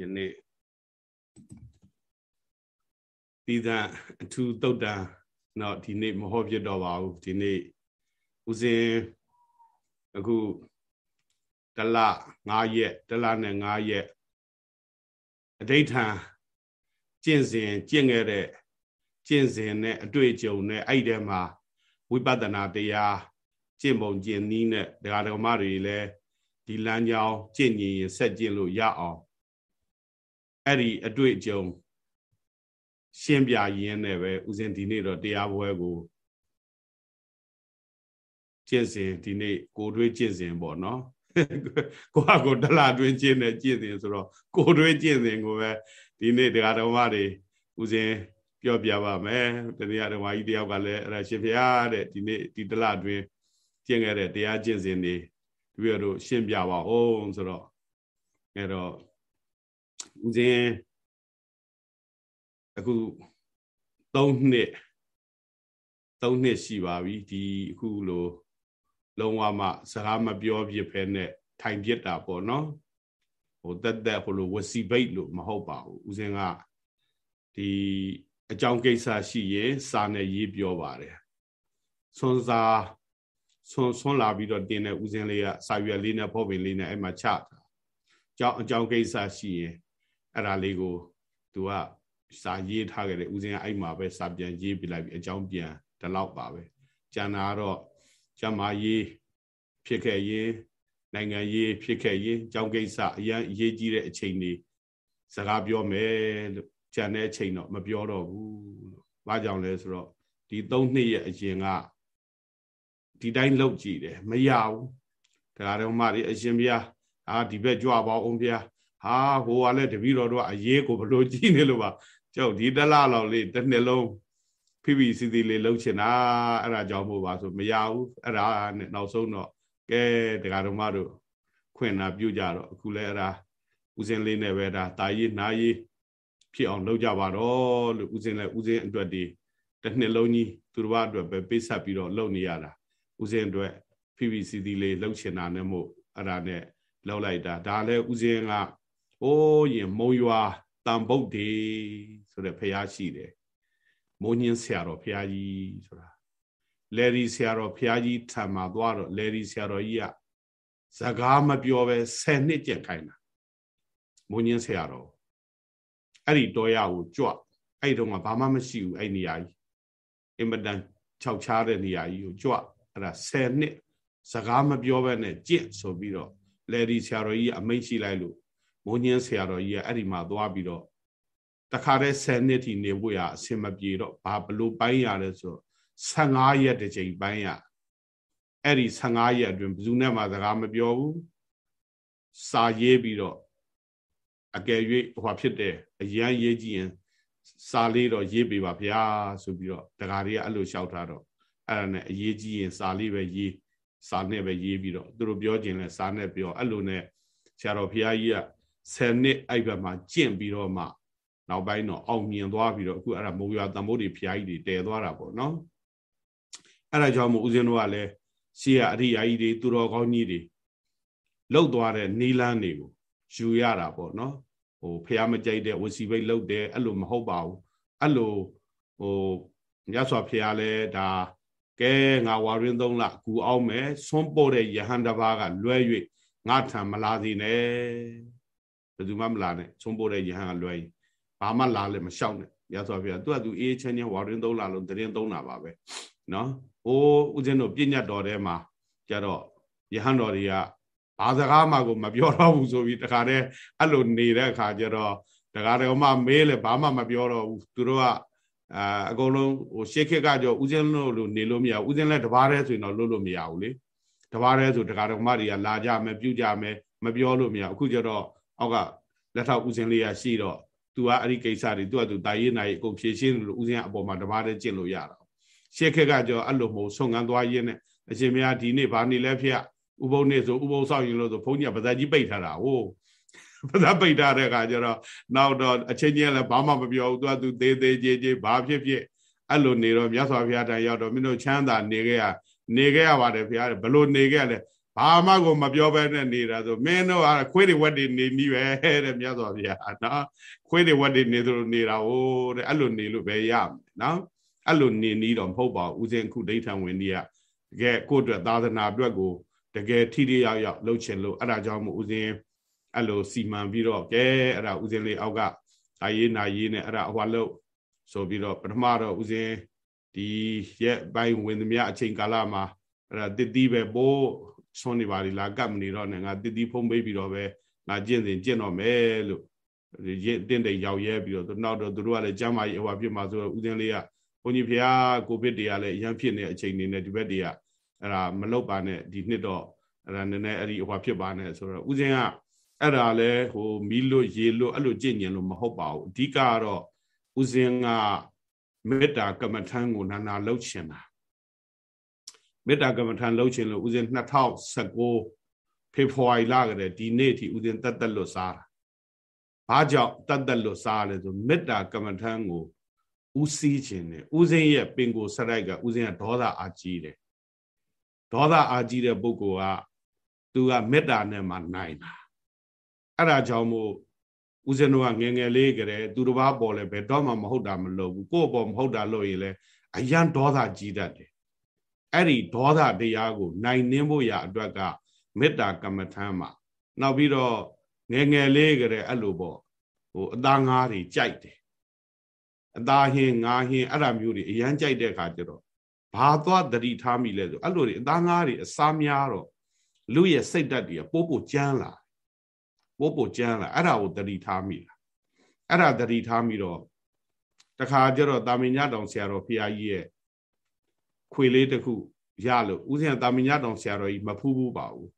ယနေ့ဒီသံအထူးတုတ်တံတော့ဒီနေ့မဟောဖြစ်တော့ပါဘူးဒီနေ့ဦးစင်အခုတလ9ရက်တလနဲ့9ရက်အဋိဋ္ဌံကျင့်စဉ်ကျင့်ခဲ့တဲ့ကျင့်စဉ်နဲ့အတွေ့အကြုံနဲ့အဲ့ဒီမှာဝိပဿနာတရားကျင့်ပုံကျင့်နည်းနဲ့ဒကာဒကမတွေလည်းဒီလမ်းကြောင်းကျင့်ကြရင်ဆက်ကျင့်လို့ရအောင် အဲ့ဒီအတွေ့အကြုံရှင်းပြရင်းနဲ့ပဲဦးဇင်းဒီနေ့တော့တရားပွဲကိုကျင့်စဉ်ဒီနေ့ကိုတွေးကျင့်စဉ်ပေါ့နော်ကိုဟာကိုတလတွင်းကျင့်တဲ့ကျင့်စဉ်ဆိုတော့ကိုတွေးကျင့်စဉ်ကိုပဲဒီနေ့တရားတော်မတွေဦးဇင်းပြောပြပါမယ်တနည်းအားဓမ္မကြီးတယောက်ကလည်းအဲ့ဒါရှင်ဖျားတဲ့ဒီနေ့ဒီတလတွင်းကျင့်ခဲ့တဲ့တရားကျင့်စဉ်တွေတပည့်တို့ရှင်းပြပါအောင်ဆိုတော့အဲ့တော့ ဦးဇင်းအခု3နှစ်3နှစ်ရှိပါပြီဒီအခုလိုလုံးဝမှစကားမပြောဖြစ်ဖဲနဲ့ထိုင်ပြစ်တာပေါ့နော်ဟိုတက်တက်ဟိုလိုဝစီဘိတ်လို့မဟုတ်ပါဘူးဦးဇင်းကဒီအကြောင်းကိစ္စရှိရင်စာနဲ့ရေးပြောပါတယ်ဆွန်စာဆွန်ဆွန်လာပြီးတော့တင်တဲ့ဦးဇင်းလေးကစာရွက်လေးနဲ့ဖော့ပင်လေးနဲ့အဲ့မှာချတာအကြောင်းအကြောင်းကိစ္စရှိရင် အဲ့ဒါလေးကိုသူကစာရေးထားခဲ့တယ်ဦးဇင်းကအဲ့မှာပဲစာပြန်ရေးပြလိုက်ပြီးအကြောင်းပြန်ဒီလောက်ပါပဲကျန်တာကတော့ကျမရေးဖြစ်ခဲ့ရင်နိုင်ငံရေးဖြစ်ခဲ့ရင်အကြောင်းကိစ္စအရင်အရေးကြီးတဲ့အချိန်တွေစကားပြောမယ်လို့ကြံတဲ့အချိန်တော့မပြောတော့ဘူးလို့။ဘာကြောင့်လဲဆိုတော့ဒီ၃နှစ်ရဲ့အရင်ကဒီတိုင်းလောက်ကြည့်တယ်မရဘူး။ဒါကြတော့မှဒီအရှင်ဘုရားအာဒီဘက်ကြွပါအောင်ဘုရား ဟာဟိုကလည်းတပည့်တော်တို့အရေးကိုဘလို့ကြည့်နေလို့ပါကျောက်ဒီတလားလောက်လေးတစ်နှစ်လုံးဖိဖိစီစီလေးလှုပ်ချင်တာအဲ့ဒါကြောင့်မို့ပါဆိုမရဘူးအဲ့ဒါနဲ့နောက်ဆုံးတော့ကဲတရားတော်မတို့ခွင့်နာပြုကြတော့အခုလဲအဲ့ဒါဦးစင်းလေးနဲ့ပဲဒါတာရေးနာရေးဖြစ်အောင်လုပ်ကြပါတော့လို့ဦးစင်းလဲဦးစင်းအတွက်ဒီတစ်နှစ်လုံးကြီးသူတို့ဘာအတွက်ပဲပေးဆက်ပြီးတော့လုပ်နေရတာဦးစင်းအတွက်ဖိဖိစီစီလေးလှုပ်ချင်တာနဲ့မို့အဲ့ဒါနဲ့လောက်လိုက်တာဒါလဲဦးစင်းက အိုးရင်မုံရွာတန်ပုတ်ဒီဆိုတဲ့ဖះရှိတယ်မိုးညင်းဆရာတော်ဖះကြီးဆိုတာလယ်ရီဆရာတော်ဖះကြီးထံမှာသွားတော့လယ်ရီဆရာတော်ကြီးကစကားမပြောပဲ10နှစ်ကျက်ခိုင်းတာမိုးညင်းဆရာတော်အဲ့ဒီတော်ရကိုကြွအဲ့ဒီတော့မှဘာမှမရှိဘူးအဲ့နေရာကြီးအင်မတန်ခြောက်ချားတဲ့နေရာကြီးကိုကြွအဲ့ဒါ10နှစ်စကားမပြောဘဲနဲ့ကြင့်ဆိုပြီးတော့လယ်ရီဆရာတော်ကြီးအမိန့်ရှိလိုက်လို့ မိုးညင်းဆရာတော်ကြီးကအဲ့ဒီမှာသွားပြီးတော့တခါတည်း10နှစ်ထိနေဖို့ရအဆင်မပြေတော့ဘာဘလို့ပိုင်းရလဲဆို15ရက်တစ်ချိန်ပိုင်းရအဲ့ဒီ15ရက်အတွင်းဘယ်သူနဲ့မှစကားမပြောဘူးစာရေးပြီးတော့အကယ်၍ဟိုဖြစ်တဲ့အရန်ရေးကြည့်ရင်စာလေးတော့ရေးပေးပါဗျာဆိုပြီးတော့တခါတည်းအဲ့လိုလျှောက်ထားတော့အဲ့ဒါနဲ့အရေးကြီးရင်စာလေးပဲရေးစာနဲ့ပဲရေးပြီးတော့သူတို့ပြောခြင်းလဲစာနဲ့ပြောအဲ့လိုနဲ့ဆရာတော်ဘုရားကြီးက 10နှစ်အဲ့ဘက်မှာကျင့်ပြီးတော့မှနောက်ပိုင်းတော့အောင်မြင်သွားပြီးတော့အခုအဲ့ဒါမိုးရွာတံမိုးတွေဘုရားကြီးတွေတည်သွားတာပေါ့နော်အဲ့ဒါကြောင့်မို့ဦးဇင်းတို့ကလည်းရှေးကအရိယာကြီးတွေသူတော်ကောင်းကြီးတွေလှုပ်သွားတဲ့နီလန်းတွေကိုယူရတာပေါ့နော်ဟိုဖះမကြိုက်တဲ့ဝစီဘိတ်လှုပ်တယ်အဲ့လိုမဟုတ်ပါဘူးအဲ့လိုဟိုမြတ်စွာဘုရားလဲဒါကဲငါဝါရင်းသုံးလကူအောင်မယ်ဆွန့်ပို့တဲ့ယဟန်တပါးကလွဲ၍ငါထံမလာသေးနဲ့ ဘယ်သူမှမလာနဲ့ဆွန့်ပို့တဲ့ယဟန်ကလွဲရင်ဘာမှလာလည်းမလျှောက်နဲ့ရသော်ပြသူကသူအေးချင်းချင်းဝါရင်းသုံးလာလို့တရင်သုံးတာပါပဲနော်ဟိုးဦးဇင်းတို့ပြညတ်တော်ထဲမှာကြတော့ယဟန်တော်တွေကဘာစကားမှကိုမပြောတော့ဘူးဆိုပြီးတခါတည်းအဲ့လိုနေတဲ့အခါကျတော့တခါတည်းမှမေးလဲဘာမှမပြောတော့ဘူးသူတို့ကအာအကုန်လုံးဟိုရှေ့ခက်ကကြောဦးဇင်းလို့လို့နေလို့မရဘူးဦးဇင်းလည်းတဘာတည်းဆိုရင်တော့လွတ်လို့မရဘူးလေတဘာတည်းဆိုတခါတည်းမှတွေကလာကြမယ်ပြုကြမယ်မပြောလို့မရအခုကျတော့ အောက်ကလက်ထောက်ဦးစင်းလေးရရှိတော့သူကအဲ့ဒီကိစ္စတွေသူကသူတာရေးနိုင်အကုန်ဖြည့်ရှင်းလို့ဦးစင်းကအပေါ်မှာဓမ္မတဲ့ကျင့်လို့ရတာရှေ့ခက်ကကြောအဲ့လိုမဟုတ်ဆုံငန်းသွားရင်းနဲ့အရှင်မရဒီနေ့ဘာနေလဲဖေဥပုံနေ့ဆိုဥပုံဆောက်ရင်လို့ဆိုဘုန်းကြီးကပါဇက်ကြီးပိတ်ထားတာဟိုးပါဇက်ပိတ်ထားတဲ့အခါကျတော့နောက်တော့အချင်းချင်းလည်းဘာမှမပြောဘူးသူကသူသေးသေးကြီးကြီးဘာဖြစ်ဖြစ်အဲ့လိုနေတော့မြတ်စွာဘုရားတန်ရောက်တော့မင်းတို့ချမ်းသာနေခဲ့ရနေခဲ့ရပါတယ်ဖေဘလို့နေခဲ့ရလဲ ဘာမှကိုမပြောဘဲနဲ့နေတာဆိုမင်းတို့ကခွေးတွေဝက်တွေနေနီးပဲတဲ့မြတ်စွာဘုရားနော်ခွေးတွေဝက်တွေနေသလိုနေတာဟိုတဲ့အဲ့လိုနေလို့ပဲရမယ်နော်အဲ့လိုနေနီးတော့မဟုတ်ပါဘူးဦးဇင်းခုဒိဋ္ဌံဝင်ကြီးကတကယ်ကိုယ့်အတွက်သာသနာအတွက်ကိုတကယ်ထိထိရောက်ရောက်လှုပ်ချင်လို့အဲ့ဒါကြောင့်မို့ဦးဇင်းအဲ့လိုစီမံပြီးတော့ကဲအဲ့ဒါဦးဇင်းလေးအောက်ကအာရေးနာရေးနဲ့အဲ့ဒါဟွာလို့ဆိုပြီးတော့ပထမတော့ဦးဇင်းဒီရက်ပိုင်းဝင်သမျှအချိန်ကာလမှာအဲ့ဒါတည်တည်ပဲပို့ ဆွနေပါလိလားကပ်မနေတော့နဲ့ငါတည်တည်ဖုံးပေးပြီးတော့ပဲငါကျင့်စဉ်ကျင့်တော့မယ်လို့ရင့်တင့်တဲ့ရောက်ရဲပြီးတော့နောက်တော့သူတို့ကလည်းကျမ်းမာရေးဟိုဖြစ်မှာဆိုတော့ဦးဇင်းလေးကဘုန်းကြီးဖျားကိုဗစ်တွေကလည်းရမ်းဖြစ်နေတဲ့အချိန်နေနဲ့ဒီဘက်တွေကအဲ့ဒါမလောက်ပါနဲ့ဒီနှစ်တော့အဲ့ဒါနည်းနည်းအဲ့ဒီဟိုဖြစ်ပါနဲ့ဆိုတော့ဦးဇင်းကအဲ့ဒါလဲဟိုမီးလို့ရေလို့အဲ့လိုကြင့်ညင်လို့မဟုတ်ပါဘူးအဓိကတော့ဦးဇင်းကမေတ္တာကမ္မထံကိုနာနာလှုပ်ရှင်တာ မေတ္တာကမ္မထံလှုပ်ရှင်လို့ဦးဇင်း2019ဖေဖော်ဝါရီလကတည်းဒီနေ့ထိဦးဇင်းတက်တက်လွတ်စားတာဘာကြောင့်တက်တက်လွတ်စားလဲဆိုမေတ္တာကမ္မထံကိုဦးစီးခြင်းနဲ့ဦးဇင်းရဲ့ပင်ကိုစရိုက်ကဦးဇင်းကဒေါသအာကြီးတယ်ဒေါသအာကြီးတဲ့ပုဂ္ဂိုလ်ကသူကမေတ္တာနဲ့မှနိုင်တာအဲ့ဒါကြောင့်မို့ဦးဇင်းတို့ကငငယ်လေးကလေးသူတစ်ပါးပေါ်လဲဘယ်တော့မှမဟုတ်တာမလုပ်ဘူးကိုယ့်ပေါ်မဟုတ်တာလုပ်ရင်လဲအယံဒေါသကြီးတတ်တယ် အဲ့ဒီဒေါသတရားကို နိုင်နှင်းဖို့ရအတွက်ကမေတ္တာကမ္မထမ်းမှာနောက်ပြီးတော့ငငယ်လေးကလေးအဲ့လိုပေါ့ဟိုအသားငါးတွေကြိုက်တယ်အသားဟင်းငါးဟင်းအဲ့ဒါမျိုးတွေအရန်ကြိုက်တဲ့ခါကျတော့ဘာသွားတတိထားမိလဲဆိုအဲ့လိုတွေအသားငါးတွေအစားများတော့လူရဲ့စိတ်ဓာတ်တွေပိုးပိုကြမ်းလာပိုးပိုကြမ်းလာအဲ့ဒါကိုတတိထားမိလားအဲ့ဒါတတိထားမိတော့တခါကျတော့တာမင်ညတောင်ဆရာတော်ဖရာကြီးရဲ့ ခွေလေးတစ်ခုရလို့ဦးဇင်းတာမင်ညတောင်ဆရာတော်ကြီးမဖူးဘူးပါဘူး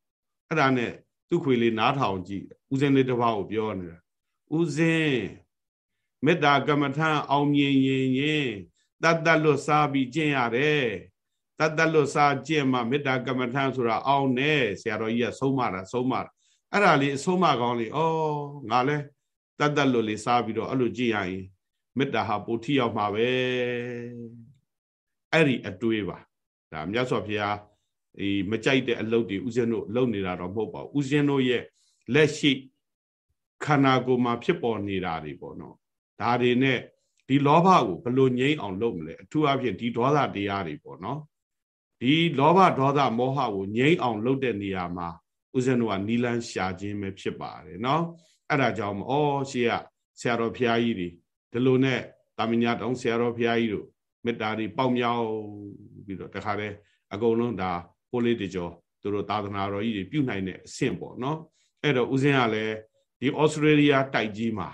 အဲ့ဒါနဲ့သူ့ခွေလေးနားထောင်ကြည့်ဦးဇင်းလေးတစ်ပါးကိုပြောနေတာဦးဇင်းမေတ္တာကမ္မထံအောင်မြင်ရင်ရင်တတ်တတ်လို့စားပြီးကျင့်ရတယ်တတ်တတ်လို့စားကျင့်မှမေတ္တာကမ္မထံဆိုတာအောင်နဲ့ဆရာတော်ကြီးကဆုံးမတာဆုံးမတာအဲ့ဒါလေးအဆုံးမကောင်းလေးဩငါလဲတတ်တတ်လို့လေးစားပြီးတော့အဲ့လိုကြည့်ရရင်မေတ္တာဟာပိုထိရောက်မှာပဲ အဲ့ဒီအတွေးပါဒါမြတ်စွာဘုရားဒီမကြိုက်တဲ့အလုပ်တွေဥစဉ်တို့လုပ်နေတာတော့မဟုတ်ပါဘူးဥစဉ်တို့ရဲ့လက်ရှိခန္ဓာကိုယ်မှာဖြစ်ပေါ်နေတာတွေပေါ့နော်ဒါတွေနဲ့ဒီလောဘကိုဘလို့ငြိမ်းအောင်လုပ်မလဲအထူးအဖြင့်ဒီဒေါသတရားတွေပေါ့နော်ဒီလောဘဒေါသမောဟကိုငြိမ်းအောင်လုပ်တဲ့နေရာမှာဦးဇင်းတို့ကနီလန်းရှာခြင်းပဲဖြစ်ပါတယ်နော်အဲ့ဒါကြောင့်ဩရှေ့ကဆရာတော်ဘုရားကြီးတွေဒီလိုနဲ့တာမညာတောင်ဆရာတော်ဘုရားကြီးတို့ မေတ္တာတွေပေါက်မြောက်ပြီးတော့တခါတည်းအကုန်လုံးဒါပိုးလေးတကြောသူတို့သာသနာတော်ကြီးတွေပြုနိုင်တဲ့အဆင့်ပေါ့နော်အဲ့တော့ဦးဇင်းကလည်းဒီဩစတြေးလျတိုက်ကြီးမှာ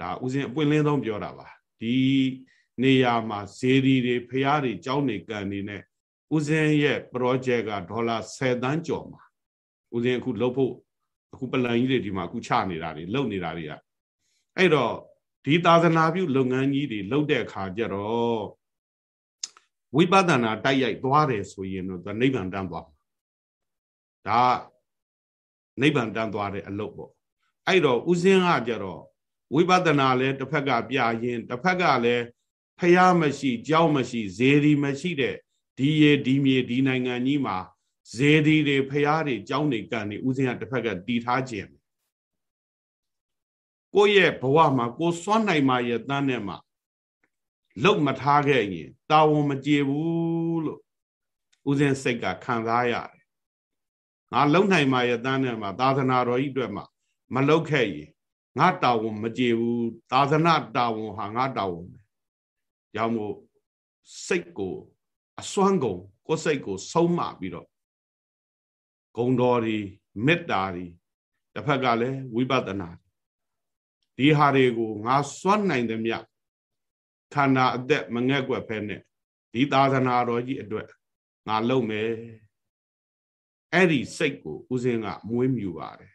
ဒါဦးဇင်းအပွင့်လင်းဆုံးပြောတာပါဒီနေရာမှာဇေဒီတွေဖျားတွေကြောင်းနေကန်နေနဲ့ဦးဇင်းရဲ့ project ကဒေါ်လာ10တန်းကျော်မှာဦးဇင်းအခုလှုပ်ဖို့အခုပလန်ကြီးတွေဒီမှာအခုချနေတာတွေလုပ်နေတာတွေကအဲ့တော့ဒီသာသနာပြုလုပ်ငန်းကြီးတွေလုပ်တဲ့အခါကျတော့ ဝိပဿနာတိုက်ရိုက်သွားတယ်ဆိုရင်တော့သူနိဗ္ဗာန်တန်းသွားမှာဒါနိဗ္ဗာန်တန်းသွားတဲ့အလုပ်ပေါ့အဲ့တော့ဥစဉ်ကကြတော့ဝိပဿနာလည်းတစ်ဖက်ကပြရင်တစ်ဖက်ကလည်းဖျားမရှိကြောက်မရှိဇေဒီမရှိတဲ့ဒီရေဒီမြေဒီနိုင်ငံကြီးမှာဇေဒီတွေဖျားတွေကြောင်းနေကန်နေဥစဉ်ကတစ်ဖက်ကတီထားခြင်းကိုယ့်ရဲ့ဘဝမှာကိုစွန့်နိုင်မှရဲ့တန်းနဲ့မှာ လုတ်မထားခဲ့ရင်တာဝန်မကျေဘူးလို့ဥစဉ်စိတ်ကခံစားရတယ်ငါလုံနိုင်မှရဲ့တန်းနဲ့မှာသာသနာတော်ကြီးအတွက်မှာမလုတ်ခဲ့ရင်ငါတာဝန်မကျေဘူးသာသနာတာဝန်ဟာငါတာဝန်ပဲကြောင့်မို့စိတ်ကိုအစွမ်းကုန်ကိုယ်စိတ်ကိုဆုံးမပြီးတော့ဂုံတော်ဒီမေတ္တာဒီတစ်ဖက်ကလည်းဝိပဿနာဒီဟာတွေကိုငါစွန့်နိုင်သည်မြ ခန္ဓာအသက်မငဲ့ကွက်ဖဲနဲ့ဒီသာသနာတော်ကြီးအတွက်ငါလုပ်မယ်အဲ့ဒီစိတ်ကိုဦးစင်းကမွေးမြူပါတယ်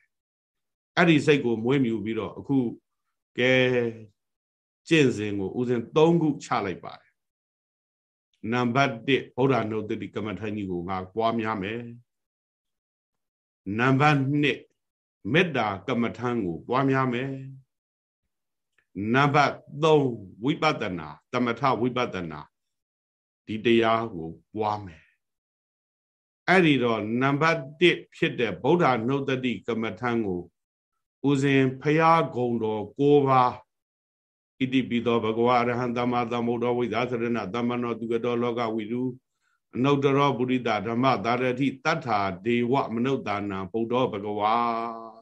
အဲ့ဒီစိတ်ကိုမွေးမြူပြီးတော့အခုကဲကျင့်စဉ်ကိုဦးစင်း၃ခုချလိုက်ပါတယ်နံပါတ်1ဗုဒ္ဓနုတ္တိကမ္မထာကြီးကိုငါပွားများမယ်နံပါတ်2မေတ္တာကမ္မထံကိုပွားများမယ် နံပါတ်3ဝိပဿနာတမထဝိပဿနာဒီတရားကိုပွားမယ်အဲ့ဒီတော့နံပါတ်1ဖြစ်တဲ့ဗုဒ္ဓနှုတ်တတိကမ္မထံကိုဦးဇင်ဖရာဂုံတော်၉ပါးဣတိပိသောဘဂဝါအရဟံသမ္မာသမ္ဗုဒ္ဓဝိသသရဏသမ္မနောသူကတော်လောကဝိရုအနုတ္တရောပုရိသဓမ္မသာရတိတတ္ထာဒေဝမနုဿာနံဗုဒ္ဓဘဂဝါ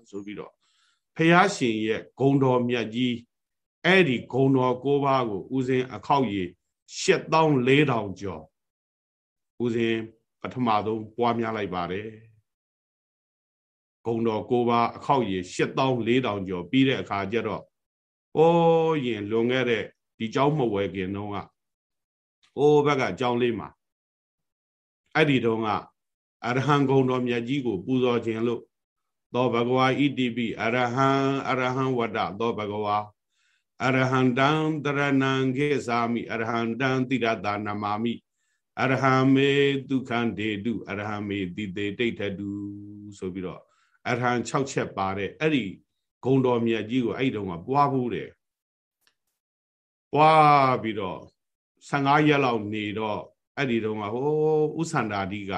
ဆိုပြီးတော့ဖရာရှင်ရဲ့ဂုံတော်မြတ်ကြီး အဲ့ဒီဂုံတော်၉ပါးကိုဦးဇင်အခောက်ရည်7400ကျော်ဦးဇင်ပထမဆုံးပွားများလိုက်ပါတယ်ဂုံတော်၉ပါးအခောက်ရည်7400ကျော်ပြီးတဲ့အခါကျတော့အိုးရင်လွန်ခဲ့တဲ့ဒီเจ้าမဝဲခင်တုန်းကအိုးဘက်ကเจ้าလေးမှာအဲ့ဒီတုန်းကအရဟံဂုံတော်မြတ်ကြီးကိုပူဇော်ခြင်းလို့သောဘဂဝါဣတိပိအရဟံအရဟံဝတ္တသောဘဂဝါ အရဟံတံတရဏံခေသာမိအရဟံတံတိရတာနမာမိအရဟံမေဒုက္ခံဒေတုအရဟံမေတိတေတိဋ္ဌတုဆိုပြီးတော့အရဟံ6ချက်ပါတဲ့အဲ့ဒီဂုံတော်မြတ်ကြီးကိုအဲ့တုန်းကပွားဖို့တယ်ပွားပြီးတော့15ရက်လောက်နေတော့အဲ့ဒီတုန်းကဟိုဥဆန္ဒာတိက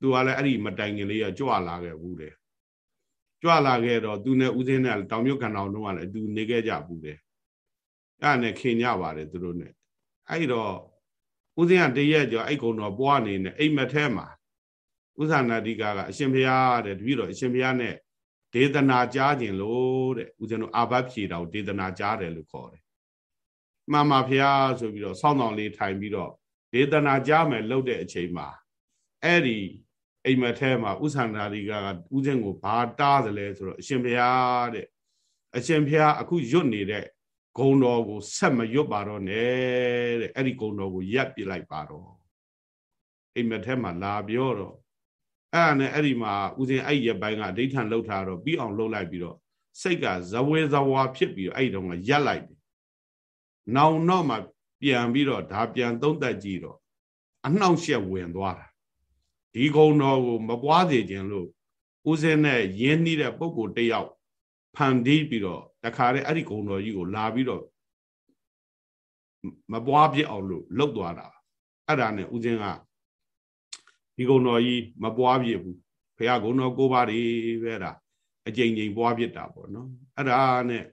သူကလည်းအဲ့ဒီမတိုင်ခင်လေးကကြွလာခဲ့ဘူးတယ်ကြွလာခဲ့တော့သူနဲ့ဦးစင်းနဲ့တောင်မြုပ်ကန်တော်တုန်းကလည်းသူနေခဲ့ကြဘူးတယ် အဲ့နဲ့ခင်ကြပါတယ်သူတို့နဲ့အဲ့တော့ဦးစင်းကတရက်ကျော်အဲ့ကုံတော်ပွားနေနေအိမ်မက်ထဲမှာဥသနာတိကကအရှင်ဘုရားတဲ့တပည့်တော်အရှင်ဘုရားနဲ့ဒေသနာကြားခြင်းလို့တဲ့ဦးဇင်းတို့အာဘဖြေတော်ဒေသနာကြားတယ်လို့ခေါ်တယ်မှန်ပါဘုရားဆိုပြီးတော့ဆောင်းဆောင်လေးထိုင်ပြီးတော့ဒေသနာကြားမယ်လှုပ်တဲ့အချိန်မှာအဲ့ဒီအိမ်မက်ထဲမှာဥသနာတိကကဦးဇင်းကိုဘာတားသလဲဆိုတော့အရှင်ဘုရားတဲ့အရှင်ဘုရားအခုရွတ်နေတဲ့ ဂုံတော်ကိုဆက်မရွတ်ပါတော့နဲ့တဲ့အဲ့ဒီဂုံတော်ကိုရက်ပြလိုက်ပါတော့အိမ်မက်ထဲမှာလာပြောတော့အဲ့ဒါနဲ့အဲ့ဒီမှာဦးဇင်းအဲ့ရပိုင်းကအဋိဌံလှုပ်ထားတော့ပြီးအောင်လှုပ်လိုက်ပြီးတော့စိတ်ကဇဝေဇဝါဖြစ်ပြီးတော့အဲ့တုန်းကရက်လိုက်တယ်။နောင်တော့မှပြန်ပြီးတော့ဒါပြန်သုံးသက်ကြည့်တော့အနှောင့်ယှက်ဝင်သွားတာ။ဒီကုံတော်ကိုမပွားစေခြင်းလို့ဦးဇင်းနဲ့ရင်းနှီးတဲ့ပုံကိုတယောက်ဖန်တီးပြီးတော့ တခါတည်းအဲ့ဒီကုံတော်ကြီးကိုလာပြီးတော့မပွားပြစ်အောင်လို့လှုပ်သွားတာ။အဲ့ဒါနဲ့ဦးဇင်းကဒီကုံတော်ကြီးမပွားပြစ်ဘူးဖះကုံတော်ကိုပါးတွေပဲဒါအကြိမ်ကြိမ်ပွားပြစ်တာပေါ့နော်အဲ့ဒါနဲ့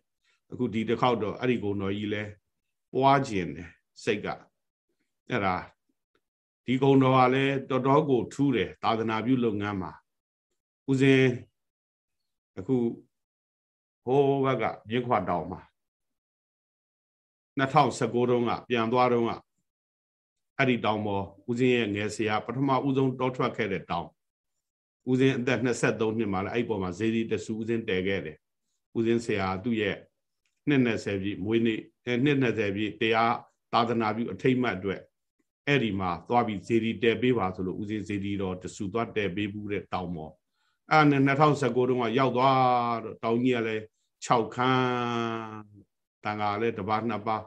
အခုဒီတစ်ခေါက်တော့အဲ့ဒီကုံတော်ကြီးလဲပွားခြင်းတယ်စိတ်ကအဲ့ဒါဒီကုံတော်ကလည်းတော်တော်ကိုထူးတယ်သာသနာပြုလုပ်ငန်းမှာဦးစင်အခု ဟိုးဘက်ကမြင်းခွာတောင်မှာ2019တုန်းကပြန်သွားတုန်းကအဲ့ဒီတောင်ပေါ်ဦးစင်းရဲ့ငယ်ဆရာပထမဦးဆုံးတောထွက်ခဲ့တဲ့တောင်ဦးစင်းအသက်23နှစ်မှာလည်းအဲ့ပေါ်မှာဇေဒီတဆူဦးစင်းတည်ခဲ့တယ်ဦးစင်းဆရာသူ့ရဲ့နှစ်20ပြည့်မွေးနေ့နှစ်20ပြည့်တရားသာသနာပြုအထိတ်မှတ်အတွက်အဲ့ဒီမှာသွားပြီးဇေဒီတည်ပေးပါဆိုလို့ဦးစင်းဇေဒီတော်တဆူသွားတည်ပေးဘူးတဲ့တောင်ပေါ်အဲ့နဲ့2019တုန်းကရောက်သွားတော့တောင်ကြီးကလည်း 6ခန်းတန်ခါလည်းတစ်ပါးနှစ်ပါး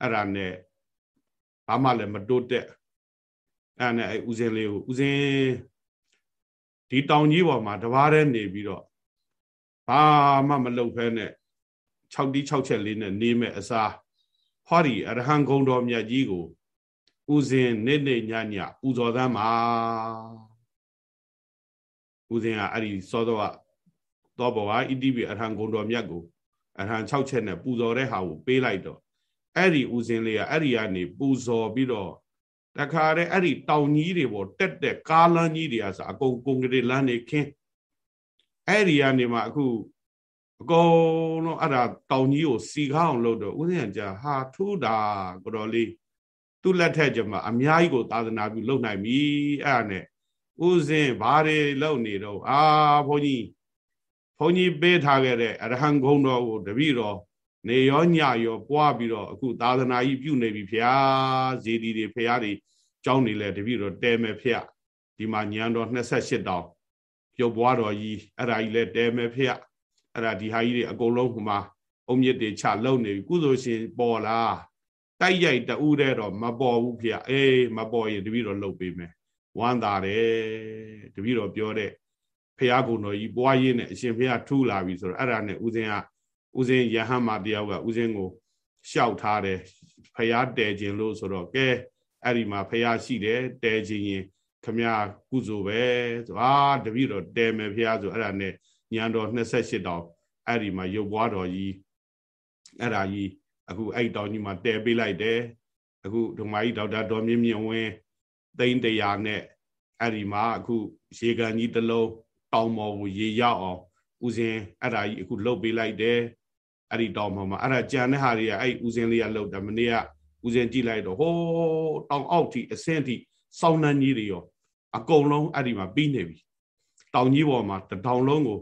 အဲ့ဒါနဲ့ဘာမှလည်းမတိုးတက်အဲ့နဲ့အဲ့ဦးစင်းလေးကိုဦးစင်းဒီတောင်ကြီးပေါ်မှာတဘာတည်းနေပြီးတော့ဘာမှမလုပ်ဖဲနဲ့6တီး6ချက်လေးနဲ့နေမဲ့အစားဟောဒီအရဟံဂုံတော်မြတ်ကြီးကိုဦးစင်းနေ့နေ့ညညပူဇော်သမ်းပါဦးစင်းကအဲ့ဒီစောစောက သောဘောကဣတိပိအရဟံဂုံတော်မြတ်ကိုအရဟံ6ချက်နဲ့ပူဇော်တဲ့ဟာကိုပေးလိုက်တော့အဲ့ဒီဦးစင်းလေးကအဲ့ဒီကနေပူဇော်ပြီးတော့တခါတည်းအဲ့ဒီတောင်ကြီးတွေပေါ်တက်တက်ကားလမ်းကြီးတွေကဆိုအကုန်ကုန်ကလေးလမ်းနေခင်းအဲ့ဒီကနေမှအခုအကုန်လုံးအဲ့ဒါတောင်ကြီးကိုစီကားအောင်လုပ်တော့ဦးစင်းကကြာဟာထူးတာကိုတော်လေးသူ့လက်ထက်ကျမှအများကြီးကိုသာသနာပြုလုပ်နိုင်ပြီအဲ့ဒါနဲ့ဦးစင်းဘာတွေလုပ်နေတော့အာဘုန်းကြီး ဘုန်းကြီးပေးထားခဲ့တဲ့အရဟံဂုံတော်ကိုတပည့်တော်နေရောညရောပွားပြီးတော့အခုသာသနာကြီးပြုနေပြီဖျားဇေဒီတွေဖျားတွေကြောင်းနေလဲတပည့်တော်တဲမယ်ဖျားဒီမှာညံတော်28တောင်ပြုတ်ပွားတော်ကြီးအဲ့ဒါကြီးလဲတဲမယ်ဖျားအဲ့ဒါဒီဟာကြီးတွေအကုန်လုံးဟိုမှာအုံမြစ်တွေချလုံနေပြီကုသိုလ်ရှင်ပေါ်လာတိုက်ရိုက်တူးတဲ့တော့မပေါ်ဘူးဖျားအေးမပေါ်ရင်တပည့်တော်လှုပ်ပေးမယ်ဝမ်းသာတယ်တပည့်တော်ပြောတဲ့ ဖျားကုံတော်ကြီးပွားရင်းနဲ့အရှင်ဖျားထူလာပြီဆိုတော့အဲ့ဒါနဲ့ဦးဇင်းကဦးစင်းယဟန်မာတယောက်ကဦးစင်းကိုရှောက်ထားတယ်ဖះတဲခြင်းလို့ဆိုတော့ကဲအဲ့ဒီမှာဖះရှိတယ်တဲခြင်းရင်ခမကုစုပဲဆိုအာတပည့်တော်တဲမယ်ဖះဆိုအဲ့ဒါနဲ့ညံတော်28တောင်အဲ့ဒီမှာရုပ်ဘွားတော်ကြီးအဲ့ဒါကြီးအခုအဲ့တောင်ကြီးမှာတဲပေးလိုက်တယ်အခုဓမ္မကြီးဒေါက်တာဒေါ်မြင့်မြင့်ဝင်းသိန်းတရာနဲ့အဲ့ဒီမှာအခုရေကန်ကြီးတစ်လုံး တောင်ပေါ်ကိုရေရောက်အောင်ဦးစင်အဲ့ဒါကြီးအခုလှုပ်ပေးလိုက်တယ်အဲ့ဒီတောင်ပေါ်မှာအဲ့ဒါကြံတဲ့ဟာတွေကအဲ့ဦးစင်လေးကလှုပ်တယ်မနေ့ကဦးစင်ကြည့်လိုက်တော့ဟိုးတောင်အောက်ထိအဆင့်ထိစောင်းနှန်းကြီးတွေရောအကုန်လုံးအဲ့ဒီမှာပြီးနေပြီတောင်ကြီးပေါ်မှာတထောင်လုံးကို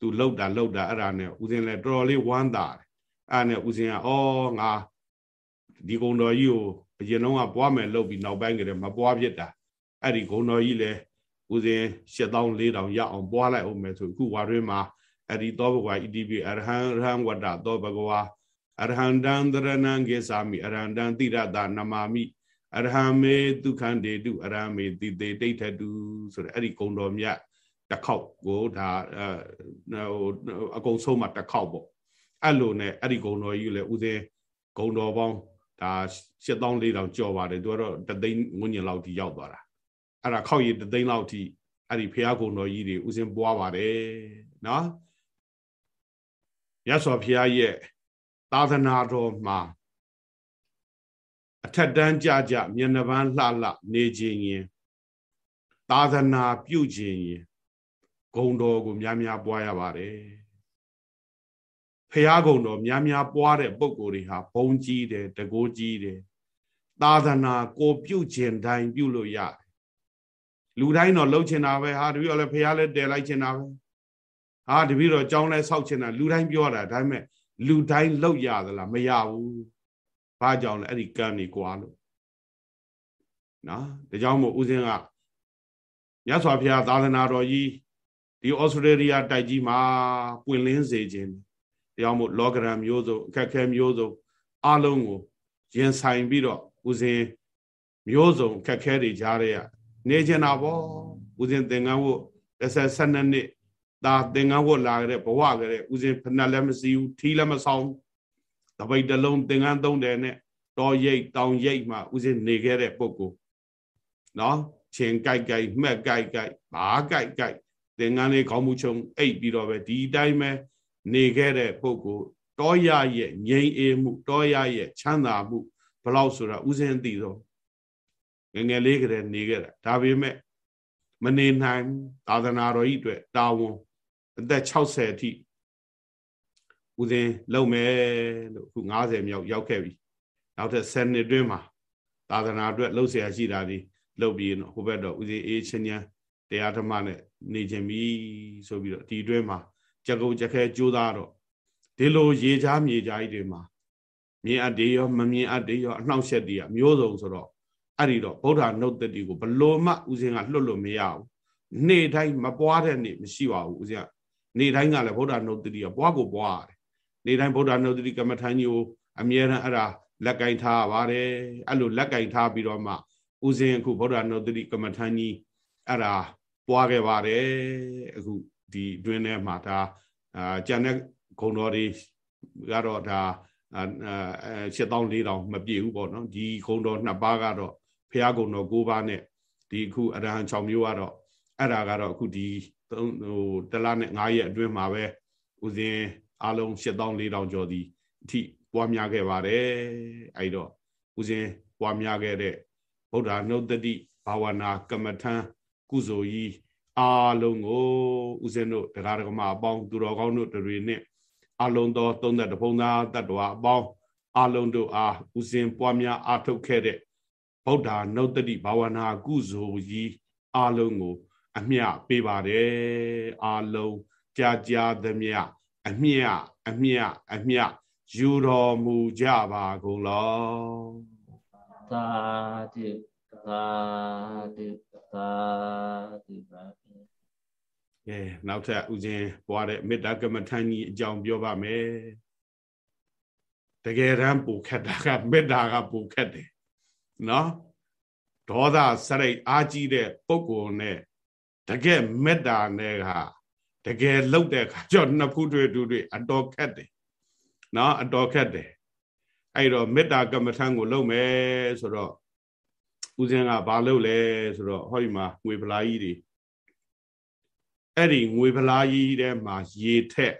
သူလှုပ်တာလှုပ်တာအဲ့ဒါနဲ့ဦးစင်လည်းတော်တော်လေးဝမ်းသာတယ်အဲ့နဲ့ဦးစင်ကဩငါဒီကုံတော်ကြီးကိုအရင်တော့ကပွားမယ်လှုပ်ပြီးနောက်ပိုင်းကတည်းကမပွားဖြစ်တာအဲ့ဒီဂုံတော်ကြီးလည်း ဦးစင်8000 4000ရအောင်ပွားလိုက်အောင်မယ်ဆိုအခုဝါတွင်မှာအဲ့ဒီသောဘဂဝါ ETP အရဟံရဟံဝတ္တသောဘဂဝါအရဟံတံတရဏံကေသာမိအရဟံတံတိရတနမာမိအရဟံမေဒုက္ခန္တေတုအရဟံမေတိတေတိဋ္ဌတုဆိုတဲ့အဲ့ဒီဂုံတော်မြတ်တစ်ခေါက်ကိုဒါဟိုအကုန်ဆုံးမှတစ်ခေါက်ပေါ့အဲ့လိုနဲ့အဲ့ဒီဂုံတော်ကြီးလည်းဦးစင်ဂုံတော်ပေါင်းဒါ7400ကျော်ပါတယ်သူကတော့တသိန်းငွေညင်လောက်ထိရောက်သွားတာ အဲ့ဒါခောက်ရည်တသိန်းလောက်ထိအဲ့ဒီဖះကုံတော်ကြီးတွေဥစဉ်ပွားပါတယ်နော်ရသော်ဖះရဲ့သာသနာတော်မှာအထက်တန်းကြကြမျက်နှပန်းလှလှနေခြင်းရင်သာသနာပြုခြင်းရင်ဂုံတော်ကိုများများပွားရပါတယ်ဖះကုံတော်များများပွားတဲ့ပုံကိုယ်တွေဟာဘုံကြီးတယ်တကိုးကြီးတယ်သာသနာကိုပြုခြင်းတိုင်းပြုလို့ရတယ် လူတိုင်းတော့လှုပ်ချင်တာပဲဟာတပည့်တော်လည်းဖះလည်းတည်လိုက်ချင်တာပဲဟာတပည့်တော်ကြောင်းလဲဆောက်ချင်တာလူတိုင်းပြောတာဒါပေမဲ့လူတိုင်းလှုပ်ရသလားမရဘူးဘာကြောင့်လဲအဲ့ဒီကံနေကွာလို့နော်ဒါကြောင့်မို့ဦးစင်းကမြတ်စွာဘုရားသာသနာတော်ကြီးဒီဩစတြေးလျတိုက်ကြီးမှာပွင့်လင်းစေခြင်းဒါကြောင့်မို့လောကရန်မျိုးစုံအခက်ခဲမျိုးစုံအလုံးကိုရင်ဆိုင်ပြီးတော့ဦးစင်းမျိုးစုံအခက်ခဲတွေကြားရ နေချင်တာပေါ့ဦးဇင်းသင်္ကန်းဝတ်တစ်ဆက်12နှစ်ဒါသင်္ကန်းဝတ်လာကြတဲ့ဘဝကြတဲ့ဦးဇင်းဖဏလည်းမစီဘူးထီးလည်းမဆောင်တပိတ်တလုံးသင်္ကန်းသုံးတယ်နဲ့တော်ရိတ်တောင်ရိတ်မှဦးဇင်းနေခဲ့တဲ့ပုဂ္ဂိုလ်နော်ချင်းကြိုက်ကြိုက်မှက်ကြိုက်ကြိုက်ဘာကြိုက်ကြိုက်သင်္ကန်းလေးခေါင်းမူချုံအိတ်ပြီးတော့ပဲဒီတိုင်းပဲနေခဲ့တဲ့ပုဂ္ဂိုလ်တောရရဲ့ငြိမ်အေးမှုတောရရဲ့ချမ်းသာမှုဘလောက်ဆိုတာဥစဉ်သိတော့ ငငယ်လေးကလေးနေခဲ့တာဒါပေမဲ့မနေနိုင်သာသနာတော်ကြီးအတွက်တာဝန်အသက်60အထိဦးစင်လုံမယ်လို့အခု90မြောက်ရောက်ခဲ့ပြီနောက်ထပ်10နှစ်တွင်းမှာသာသနာအတွက်လှုပ်ရှားရှိတာဒီလှုပ်ပြီးတော့ဟိုဘက်တော့ဦးစင်အေးချင်းချင်းတရားဓမ္မနဲ့နေခြင်းပြီဆိုပြီးတော့ဒီအတွင်းမှာကြက်ကုတ်ကြက်ခဲကြိုးစားတော့ဒီလိုရေချားမြေချားကြီးတွေမှာမြင်အပ်တယ်ရောမမြင်အပ်တယ်ရောအနှောက်အယှက်တွေကမျိုးစုံဆိုတော့ အဲ့ဒီတော့ဗုဒ္ဓနှုတ်တတိကိုဘလို့မှဦးဇင်းကလွတ်လို့မရဘူးနေ့တိုင်းမပွားတဲ့နေ့မရှိပါဘူးဦးဇင်းကနေ့တိုင်းကလည်းဗုဒ္ဓနှုတ်တတိကပွားကိုပွားရတယ်နေ့တိုင်းဗုဒ္ဓနှုတ်တတိကမ္မထာကြီးကိုအမြဲတမ်းအဲ့ဒါလက်ကင်ထားပါတယ်အဲ့လိုလက်ကင်ထားပြီးတော့မှဦးဇင်းအခုဗုဒ္ဓနှုတ်တတိကမ္မထာကြီးအဲ့ဒါပွားခဲ့ပါတယ်အခုဒီတွင်းထဲမှာဒါအာကျန်တဲ့ဂုံတော်တွေကတော့ဒါအဲ7400မပြည့်ဘူးပေါ့နော်ဒီဂုံတော်နှစ်ပါးကတော့ ဖះကုံတော်၉ပါးနဲ့ဒီအခုအရဟံ6မျိုးကတော့အဲ့ဒါကတော့အခုဒီဟိုတလနဲ့9ရက်အတွင်းမှာပဲဥစဉ်အလုံး7400ကျော်ဒီအထိပွားများခဲ့ပါတယ်အဲ့တော့ဥစဉ်ပွားများခဲ့တဲ့ဗုဒ္ဓနှုတ်တတိဘာဝနာကမ္မထံကုသိုလ်ကြီးအားလုံးကိုဥစဉ်တို့တရားဓမ္မအပေါင်းသူတော်ကောင်းတို့တွေနဲ့အလုံးသောသုံးသက်တဖုံသားတတ္တဝါအပေါင်းအလုံးတို့အားဥစဉ်ပွားများအားထုတ်ခဲ့တဲ့ ဗုဒ္ဓနုတ္တိဘာဝနာကုသိုလ်ကြီးအလုံးကို အမျှပေးပါတယ်အလုံးကြာကြာသမျှအမျှအမျှအမျှယူတော်မူကြပါကုန်လောသာတိသာတိသာတိပါကဲနောက်ထပ်ဥစဉ်ပွားတဲ့မေတ္တာကမ္မထန်ကြီးအကြောင်းပြောပါမယ်တကယ်တမ်းပူခက်တာကမေတ္တာကပူခက်တယ် နော်ဒေါသစရိတ်အားကြီးတဲ့ပုဂ္ဂိုလ်နဲ့တကယ်မေတ္တာနဲ့ကတကယ်လှုပ်တဲ့အခါကျတော့နှစ်ခုတွေ့တူတွေ့အတော်ခက်တယ်နော်အတော်ခက်တယ်အဲ့တော့မေတ္တာကမ္မထံကိုလုပ်မယ်ဆိုတော့ဦးဇင်းကဘာလုပ်လဲဆိုတော့ဟောဒီမှာငွေဗလာကြီးတွေအဲ့ဒီငွေဗလာကြီးထဲမှာရေထက်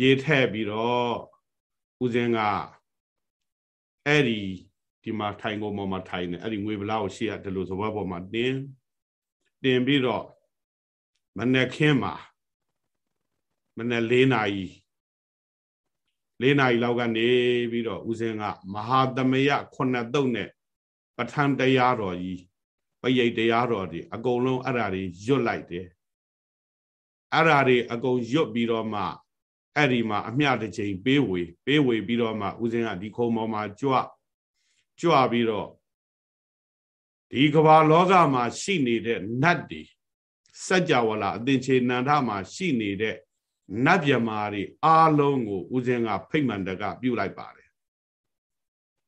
ရေထက်ပြီးတော့ဦးဇင်းကအဲ့ဒီ ဒီမှာထိုင်ကုန်ပေါ်မှာထိုင်နေအဲ့ဒီငွေဗလာကိုရှေ့ကဒီလိုသဘောပေါ်မှာတင်တင်ပြီးတော့မနေ့ခင်းမှာမနေ့၄နာရီ၄နာရီလောက်ကနေပြီးတော့ဦးဇင်းကမဟာသမယခုနှစ်တုတ်နဲ့ပဋ္ဌာန်းတရားတော်ကြီးပရိတ်တရားတော်တွေအကုန်လုံးအဲ့ဓာတွေရွတ်လိုက်တယ်အဲ့ဓာတွေအကုန်ရွတ်ပြီးတော့မှအဲ့ဒီမှာအမျှတစ်ချိန်ပေးဝေပေးဝေပြီးတော့မှဦးဇင်းကဒီခုံပေါ်မှာကြွ ကြွပြီးတော့ဒီကဘာလောကမှာရှိနေတဲ့နတ်တွေစัจ java လာအသင်္ချေနန္ဒမှာရှိနေတဲ့နတ်မြမာတွေအားလုံးကိုဦးဇင်းကဖိမှန်တကပြုလိုက်ပါတယ်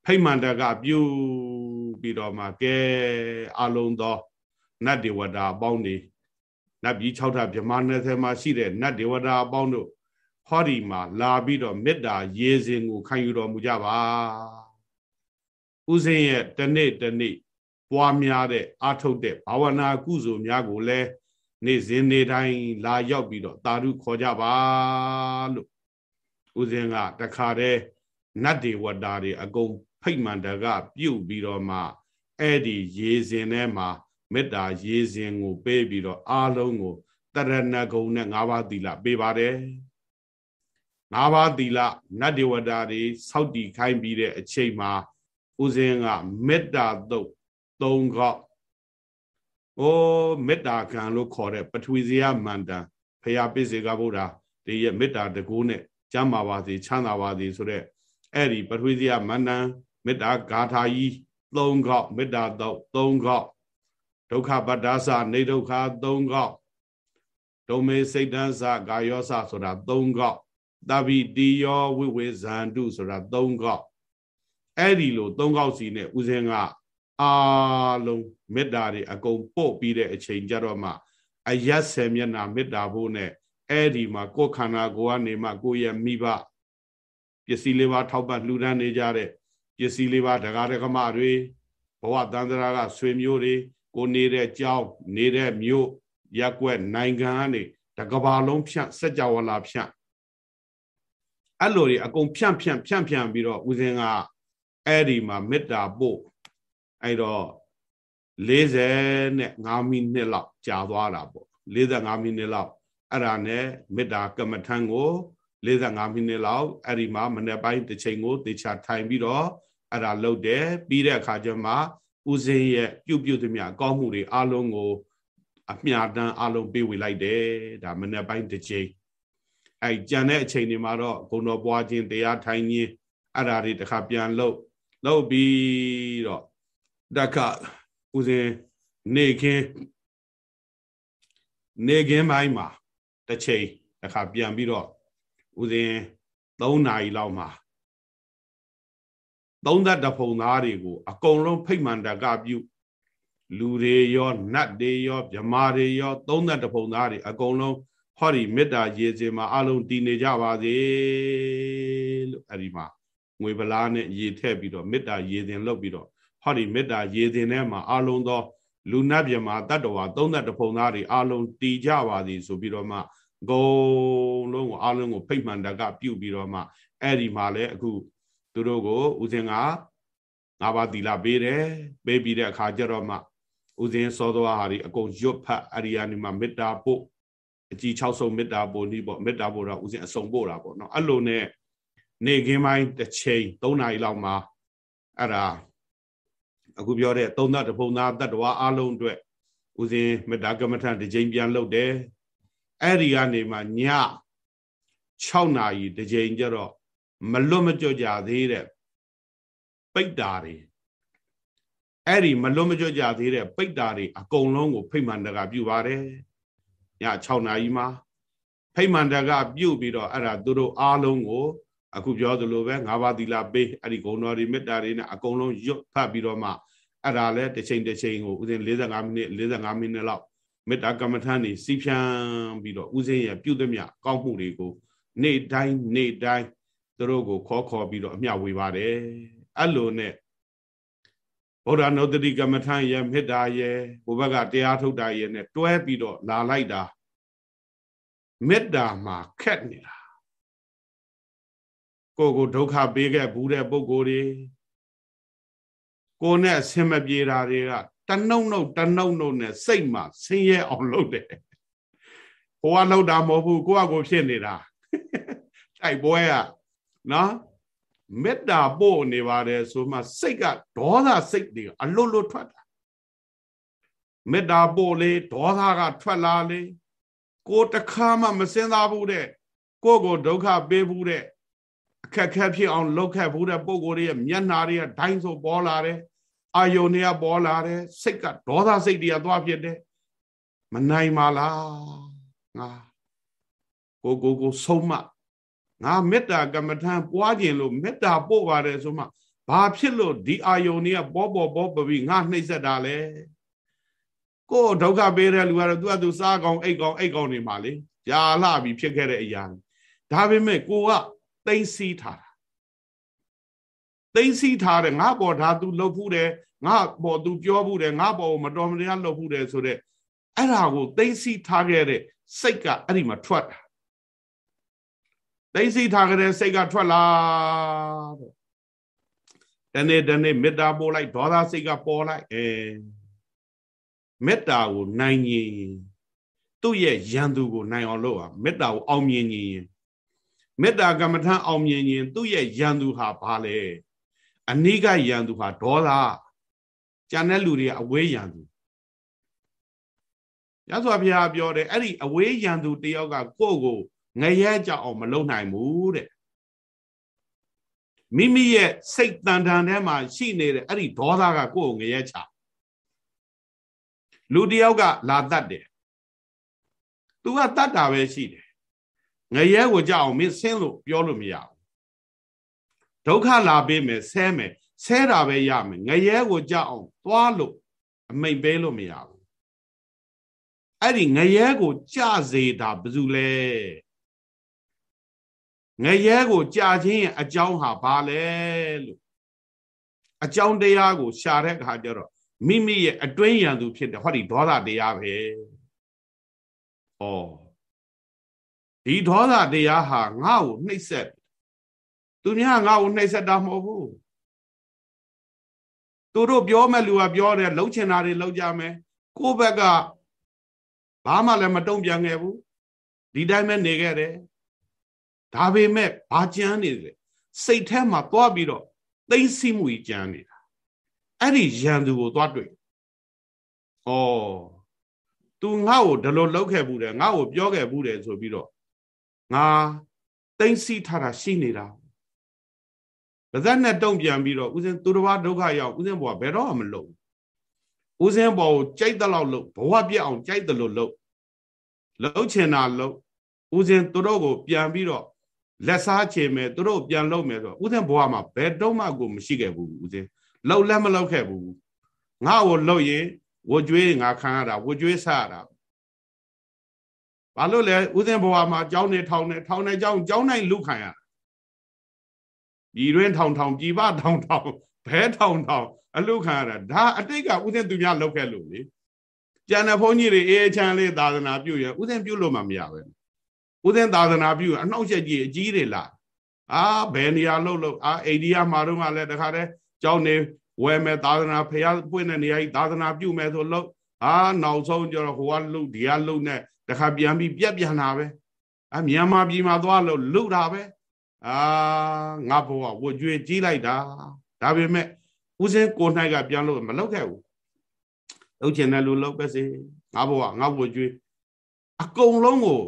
ဖိမှန်တကပြုပြီးတော့မှကဲအားလုံးသောနတ်ဒေဝတာအပေါင်းတွေနတ်ပြည်6ထပ်မြမာ20မှာရှိတဲ့နတ်ဒေဝတာအပေါင်းတို့ဟောဒီမှာလာပြီးတော့မေတ္တာရေစဉ်ကိုခံယူတော်မူကြပါ ဦးဇင်းရဲ့တနေ့တနေ့ပွားများတဲ့အာထုတ်တဲ့ဘာဝနာကုစုများကိုလည်းနေ့စဉ်နေ့တိုင်းလာရောက်ပြီးတော့တာရုခေါ်ကြပါလို့ဦးဇင်းကတခါတည်းနတ်တွေဝတ္တာတွေအကုန်ဖိတ်မှန်တကပြုတ်ပြီးတော့မှအဲ့ဒီရေစဉ်ထဲမှာမေတ္တာရေစဉ်ကိုပေးပြီးတော့အားလုံးကိုတရဏဂုံနဲ့၅ပါးသီလပေးပါတယ်၅ပါးသီလနတ်ဒေဝတာတွေစောက်တီခိုင်းပြီးတဲ့အချိန်မှာ ဦးဇင်းကမေတ္တာသုတ်၃ခေါက်ဩမေတ္တာကံလို့ခေါ်တဲ့ပထဝီဇယမန္တန်ဖရာပိစေကဗုဒ္ဓဒီရဲ့မေတ္တာတကူနဲ့ကျမ်းမာပါစေချမ်းသာပါစေဆိုတဲ့အဲ့ဒီပထဝီဇယမန္တန်မေတ္တာဂါထာကြီး၃ခေါက်မေတ္တာတော့၃ခေါက်ဒုက္ခပတ္တာစနေဒုက္ခ၃ခေါက်ဒုံမေစိတ်တန်းစကာယောစဆိုတာ၃ခေါက်တပိတိယောဝိဝေဇန္တုဆိုတာ၃ခေါက် အဲ့ဒီလို၃ခေါက်စီနဲ့ဦးဇင်းကအာလုံးမေတ္တာတွေအကုန်ပို့ပြီးတဲ့အချိန်ကြတော့မှအယတ်ဆယ်မျက်နာမေတ္တာဖို့နဲ့အဲ့ဒီမှာကိုယ်ခန္ဓာကိုယ်ကနေမှကိုယ့်ရဲ့မိဘပစ္စည်းလေးပါထောက်ပံ့လှူဒန်းနေကြတဲ့ပစ္စည်းလေးပါဒကာဒကမတွေဘဝတန်ត្រာကဆွေမျိုးတွေကိုနေတဲ့ကြောင်းနေတဲ့မြို့ရက်ွက်နိုင်ငံကနေတကဘာလုံးဖြန့်စက်ကြဝဠာဖြန့်အဲ့လိုတွေအကုန်ဖြန့်ဖြန့်ဖြန့်ဖြန့်ပြီးတော့ဦးဇင်းက အဲ့ဒီမှာမေတ္တာပို့အဲ့တော့45မိနစ်လောက်ကြာသွားတာပေါ့45မိနစ်လောက်အဲ့ဒါနဲ့မေတ္တာကမ္မထံကို45မိနစ်လောက်အဲ့ဒီမှာမနေ့ပိုင်းတစ်ချိန်ကိုတေချာထိုင်ပြီးတော့အဲ့ဒါလုပ်တယ်ပြီးတဲ့အခါကျမှဦးစင်းရဲ့ပြုတ်ပြုတ်သမျှအကောင်းမှုတွေအလုံးကိုအမြတမ်းအလုံးပေးဝေလိုက်တယ်ဒါမနေ့ပိုင်းတစ်ချိန်အဲ့ကြံတဲ့အချိန်တွေမှာတော့ဂုဏတော်ပွားခြင်းတရားထိုင်ခြင်းအဲ့ဒါတွေတခါပြန်လုပ် လုပ်ပြီးတော့တခါဦးဇင်းနေခင်းနေခင်းပိုင်းမှာတစ်ချိန်တစ်ခါပြန်ပြီးတော့ဦးဇင်း3နာရီလောက်မှာသုံးသက်တဖုံသားတွေကိုအကုန်လုံးဖိတ်မှန်တကပြုလူတွေရောနတ်တွေရောမြမာတွေရောသုံးသက်တဖုံသားတွေအကုန်လုံးဟောဒီမေတ္တာရေစင်မှာအလုံးတည်နေကြပါစေလို့အဲ့ဒီမှာ ငွေပလားနဲ့ရေထည့်ပြီးတော့မေတ္တာရေစင်လုပ်ပြီးတော့ဟောဒီမေတ္တာရေစင်ထဲမှာအလုံးသော လူနတ်မြမာတတ္တဝါသုံးသက်တဖုံသားတွေအလုံးတည်ကြပါစေဆိုပြီးတော့မှဂုံလုံးကိုအလုံးကိုဖိတ်မှန်တကပြုတ်ပြီးတော့မှအဲ့ဒီမှာလဲအခုသူတို့ကိုဦးဇင်းကငါးပါးသီလပေးတယ်ပေးပြီးတဲ့အခါကျတော့မှဦးဇင်းစောသွားဟာဒီအကုန်ရွတ်ဖတ်အရိယာနိမမေတ္တာပို့အကြီး6ဆုံးမေတ္တာပို့နီးပေါ့မေတ္တာပို့တော့ဦးဇင်းအစုံပို့တာပေါ့နော်အဲ့လိုနဲ့ နေခင်းပိုင်းတစ်ချိန်3နာရီလောက်မှာအဲ့ဒါအခုပြောတဲ့သုံးသတ်တဖုံသားတတ္တဝါအလုံးအတွက်ဦးဇင်းမေတ္တာကမ္မထံတစ်ချိန်ပြန်လုပ်တယ်အဲ့ဒီကနေမှည6နာရီတစ်ချိန်ကျတော့မလွတ်မကြော့ကြသေးတဲ့ပိတ်တာတွေအဲ့ဒီမလွတ်မကြော့ကြသေးတဲ့ပိတ်တာတွေအကုန်လုံးကိုဖိမှန်တကပြုပါတယ်ည6နာရီမှာဖိမှန်တကပြုတ်ပြီးတော့အဲ့ဒါသူတို့အားလုံးကို အခုပြောသလိုပဲငါးပါးသီလပေးအဲ့ဒီဂုဏ်တော်တွေမေတ္တာတွေနဲ့အကုန်လုံးရွတ်ဖတ်ပြီးတော့မှအဲ့ဒါလဲတစ်ချိန်တစ်ချိန်ကိုဥစဉ်45မိနစ်45မိနစ်လောက်မေတ္တာကမ္မထန်နေစီဖြန်းပြီးတော့ဥစဉ်ရဲ့ပြုသမျှကောင်းမှုတွေကိုနေ့တိုင်းနေ့တိုင်းသူတို့ကိုခေါ်ခေါ်ပြီးတော့အမျှဝေပါတယ်အဲ့လိုနဲ့ဗုဒ္ဓနုတ္တိကမ္မထံရဲ့မေတ္တာရဲ့ဘုဘကတရားထုတ်တာရဲ့နဲ့တွဲပြီးတော့လာလိုက်တာမေတ္တာမှာခက်နေတာ ကိုကိုဒုက္ခပေးခဲ့ဘူးတဲ့ပုဂ္ဂိုလ်တွေကိုနဲ့အဆင်မပြေတာတွေကတနှုံနှုတ်တနှုံနှုတ်နဲ့စိတ်မှာဆင်းရဲအောင်လုပ်တယ်ဟိုကလှုပ်တာမဟုတ်ဘူးကိုကကိုဖြစ်နေတာတိုက်ပွဲကနော်မေတ္တာပို့နေပါတယ်ဆိုမှစိတ်ကဒေါသစိတ်တွေအလွတ်လွတ်ထွက်တာမေတ္တာပို့လေဒေါသကထွက်လာလေကိုတခါမှမစင်စားဘူးတဲ့ကိုကိုဒုက္ခပေးဘူးတဲ့ အခက်ခဲဖြစ်အောင်လုပ်ခဲ့ဘူးတဲ့ပုံကိုယ်ရဲ့မျက်နှာတွေကဒိုင်းဆိုပေါ်လာတယ်အာယုန်တွေကပေါ်လာတယ်စိတ်ကဒေါသစိတ်တွေကသွားဖြစ်တယ်မနိုင်ပါလားငါကိုကိုကိုဆုံးမငါမေတ္တာကမ္မထံပွားခြင်းလို့မေတ္တာပို့ပါတယ်ဆိုမှဘာဖြစ်လို့ဒီအာယုန်တွေကပေါ်ပေါ်ပေါ်ပပြီးငါနှိမ့်ဆက်တာလဲကိုဒုက္ခပေးတဲ့လူကတော့သူကသူစားကောင်းအိတ်ကောင်းအိတ်ကောင်းနေမှာလေကြာလှပြီးဖြစ်ခဲ့တဲ့အရာဒါပေမဲ့ကိုက သိမ့်စီးထားတာသိမ့်စီးထားတယ်ငါပေါ်ဒါသူလှုပ်ဖူးတယ်ငါပေါ်သူပြောဖူးတယ်ငါပေါ်မတော်မတရားလှုပ်ဖူးတယ်ဆိုတဲ့အဲ့ဒါကိုသိမ့်စီးထားခဲ့တဲ့စိတ်ကအဲ့ဒီမှာထွက်တာသိသိထားကြတဲ့စိတ်ကထွက်လာတဲ့တနေ့တနေ့မေတ္တာပို့လိုက်ဒေါသစိတ်ကပေါ်လိုက်အဲမေတ္တာကိုနိုင်ရင်သူ့ရဲ့ယံသူကိုနိုင်အောင်လုပ်အောင်မေတ္တာကိုအောင်မြင်ရင် မေတ္တာကမ္မထအောင်မြင်ရင်သူ့ရဲ့ယံသူဟာဘာလဲအနိကယံသူဟာဒေါသကြံတဲ့လူတွေအဝေးယံသူရသော်ဘုရားပြောတယ်အဲ့ဒီအဝေးယံသူတယောက်ကကိုယ့်ကိုငရဲကြအောင်မလုံနိုင်ဘူးတဲ့မိမိရဲ့စိတ်တန်တန်ထဲမှာရှိနေတဲ့အဲ့ဒီဒေါသကကိုယ့်ကိုငရဲချလူတယောက်ကလာတတ်တယ်သူကတတ်တာပဲရှိတယ် ငရဲကိုကြအောင်မင်းဆင်းလို့ပြောလို့မရဘူးဒုက္ခလာပေးမယ်ဆဲမယ်ဆဲတာပဲရမယ်ငရဲကိုကြအောင်သွားလို့အမိတ်ပေးလို့မရဘူးအဲ့ဒီငရဲကိုကြစေတာဘယ်သူလဲငရဲကိုကြာခြင်းရဲ့အကြောင်းဟာဘာလဲလို့အကြောင်းတရားကိုရှာတဲ့အခါကျတော့မိမိရဲ့အတွင်းရန်သူဖြစ်တဲ့ဟောဒီဒေါသတရားပဲ။ဩ ဒီဒေါသတရားဟာငါ့ကိုနှိပ်စက်သူများငါ့ကိုနှိပ်စက်တာမဟုတ်ဘူး။သူတို့ပြောမဲ့လူကပြောတယ်လှုပ်ချင်တာတွေလှုပ်ကြမယ်။ကိုယ့်ဘက်ကဘာမှလည်းမတုံ့ပြန်ခဲ့ဘူး။ဒီတိုင်းပဲနေခဲ့တယ်။ဒါပေမဲ့ဘာကြမ်းနေလဲစိတ်ထဲမှာသွားပြီးတော့သိမ့်စီမှုကြီးကြမ်းနေတာအဲ့ဒီရန်သူကိုသွားတွေ့ဩ तू ငါ့ကိုဒီလိုလောက်ခဲ့ဘူးတယ်ငါ့ကိုပြောခဲ့ဘူးတယ်ဆိုပြီးတော့ ငါသိမ့်စီထားတာရှိနေတာဗဇက်နဲ့တုံ့ပြန်ပြီးတော့ဥစဉ်သူတစ်ပါးဒုက္ခရောက်ဥစဉ်ဘဝဘယ်တော့မှမလုပ်ဥစဉ်ဘဝကိုကြိုက်တဲ့လောက်လုပ်ဘဝပြက်အောင်ကြိုက်တယ်လို့လုပ်လှုပ်ချင်တာလုပ်ဥစဉ်သူတို့ကိုပြန်ပြီးတော့လက်စားချေမယ်သူတို့ပြန်လုပ်မယ်ဆိုဦးဇင်းဘဝမှာဘယ်တော့မှကိုမရှိခဲ့ဘူးဦးဇင်းလှုပ်လည်းမလှုပ်ခဲ့ဘူးငါ့ကိုလှုပ်ရင်ဝကြွေးငါခံရတာဝကြွေးဆရတာ ဘာလို့လဲဦးဇင်းဘဝမှာကြောင်းနေထောင်နေထောင်နေကြောင်းကြောင်းနိုင်လူခံရတာပြည်တွင်းထောင်ထောင်ပြည်ပထောင်ထောင်ဘဲထောင်ထောင်အလူခံရတာဒါအတိတ်ကဦးဇင်းသူများလှုပ်ခဲ့လို့လေကျန်တဲ့ဘုန်းကြီးတွေအေးချမ်းလေးသာသနာပြုရင်ဦးဇင်းပြုလို့မှမရပဲဦးဇင်းသာသနာပြုအနှောက်အယှက်ကြီးအကြီးတွေလာအာဘယ်နေရာလှုပ်လှုပ်အာအိန္ဒိယမှာတော့ကလည်းတခါတည်းကြောင်းနေဝယ်မယ်သာသနာဖះပွင့်တဲ့နေရာကြီးသာသနာပြုမယ်ဆိုလို့အာနောက်ဆုံးကျတော့ဟိုကလှုပ်ဒီကလှုပ်နဲ့ တခါပြန်ပြီးပြက်ပြန်တာပဲအာမြန်မာပြည်မှာသွားလို့လှုပ်တာပဲအာငါဘဝဝကြွေးကြီးလိုက်တာဒါပေမဲ့ဦးစင်းကို၌ကပြန်လို့မလှုပ်ခဲ့ဘူးလှုပ်ချင်တယ်လို့လှုပ်ပဲစေငါဘဝငါဝကြွေးအကုန်လုံးကို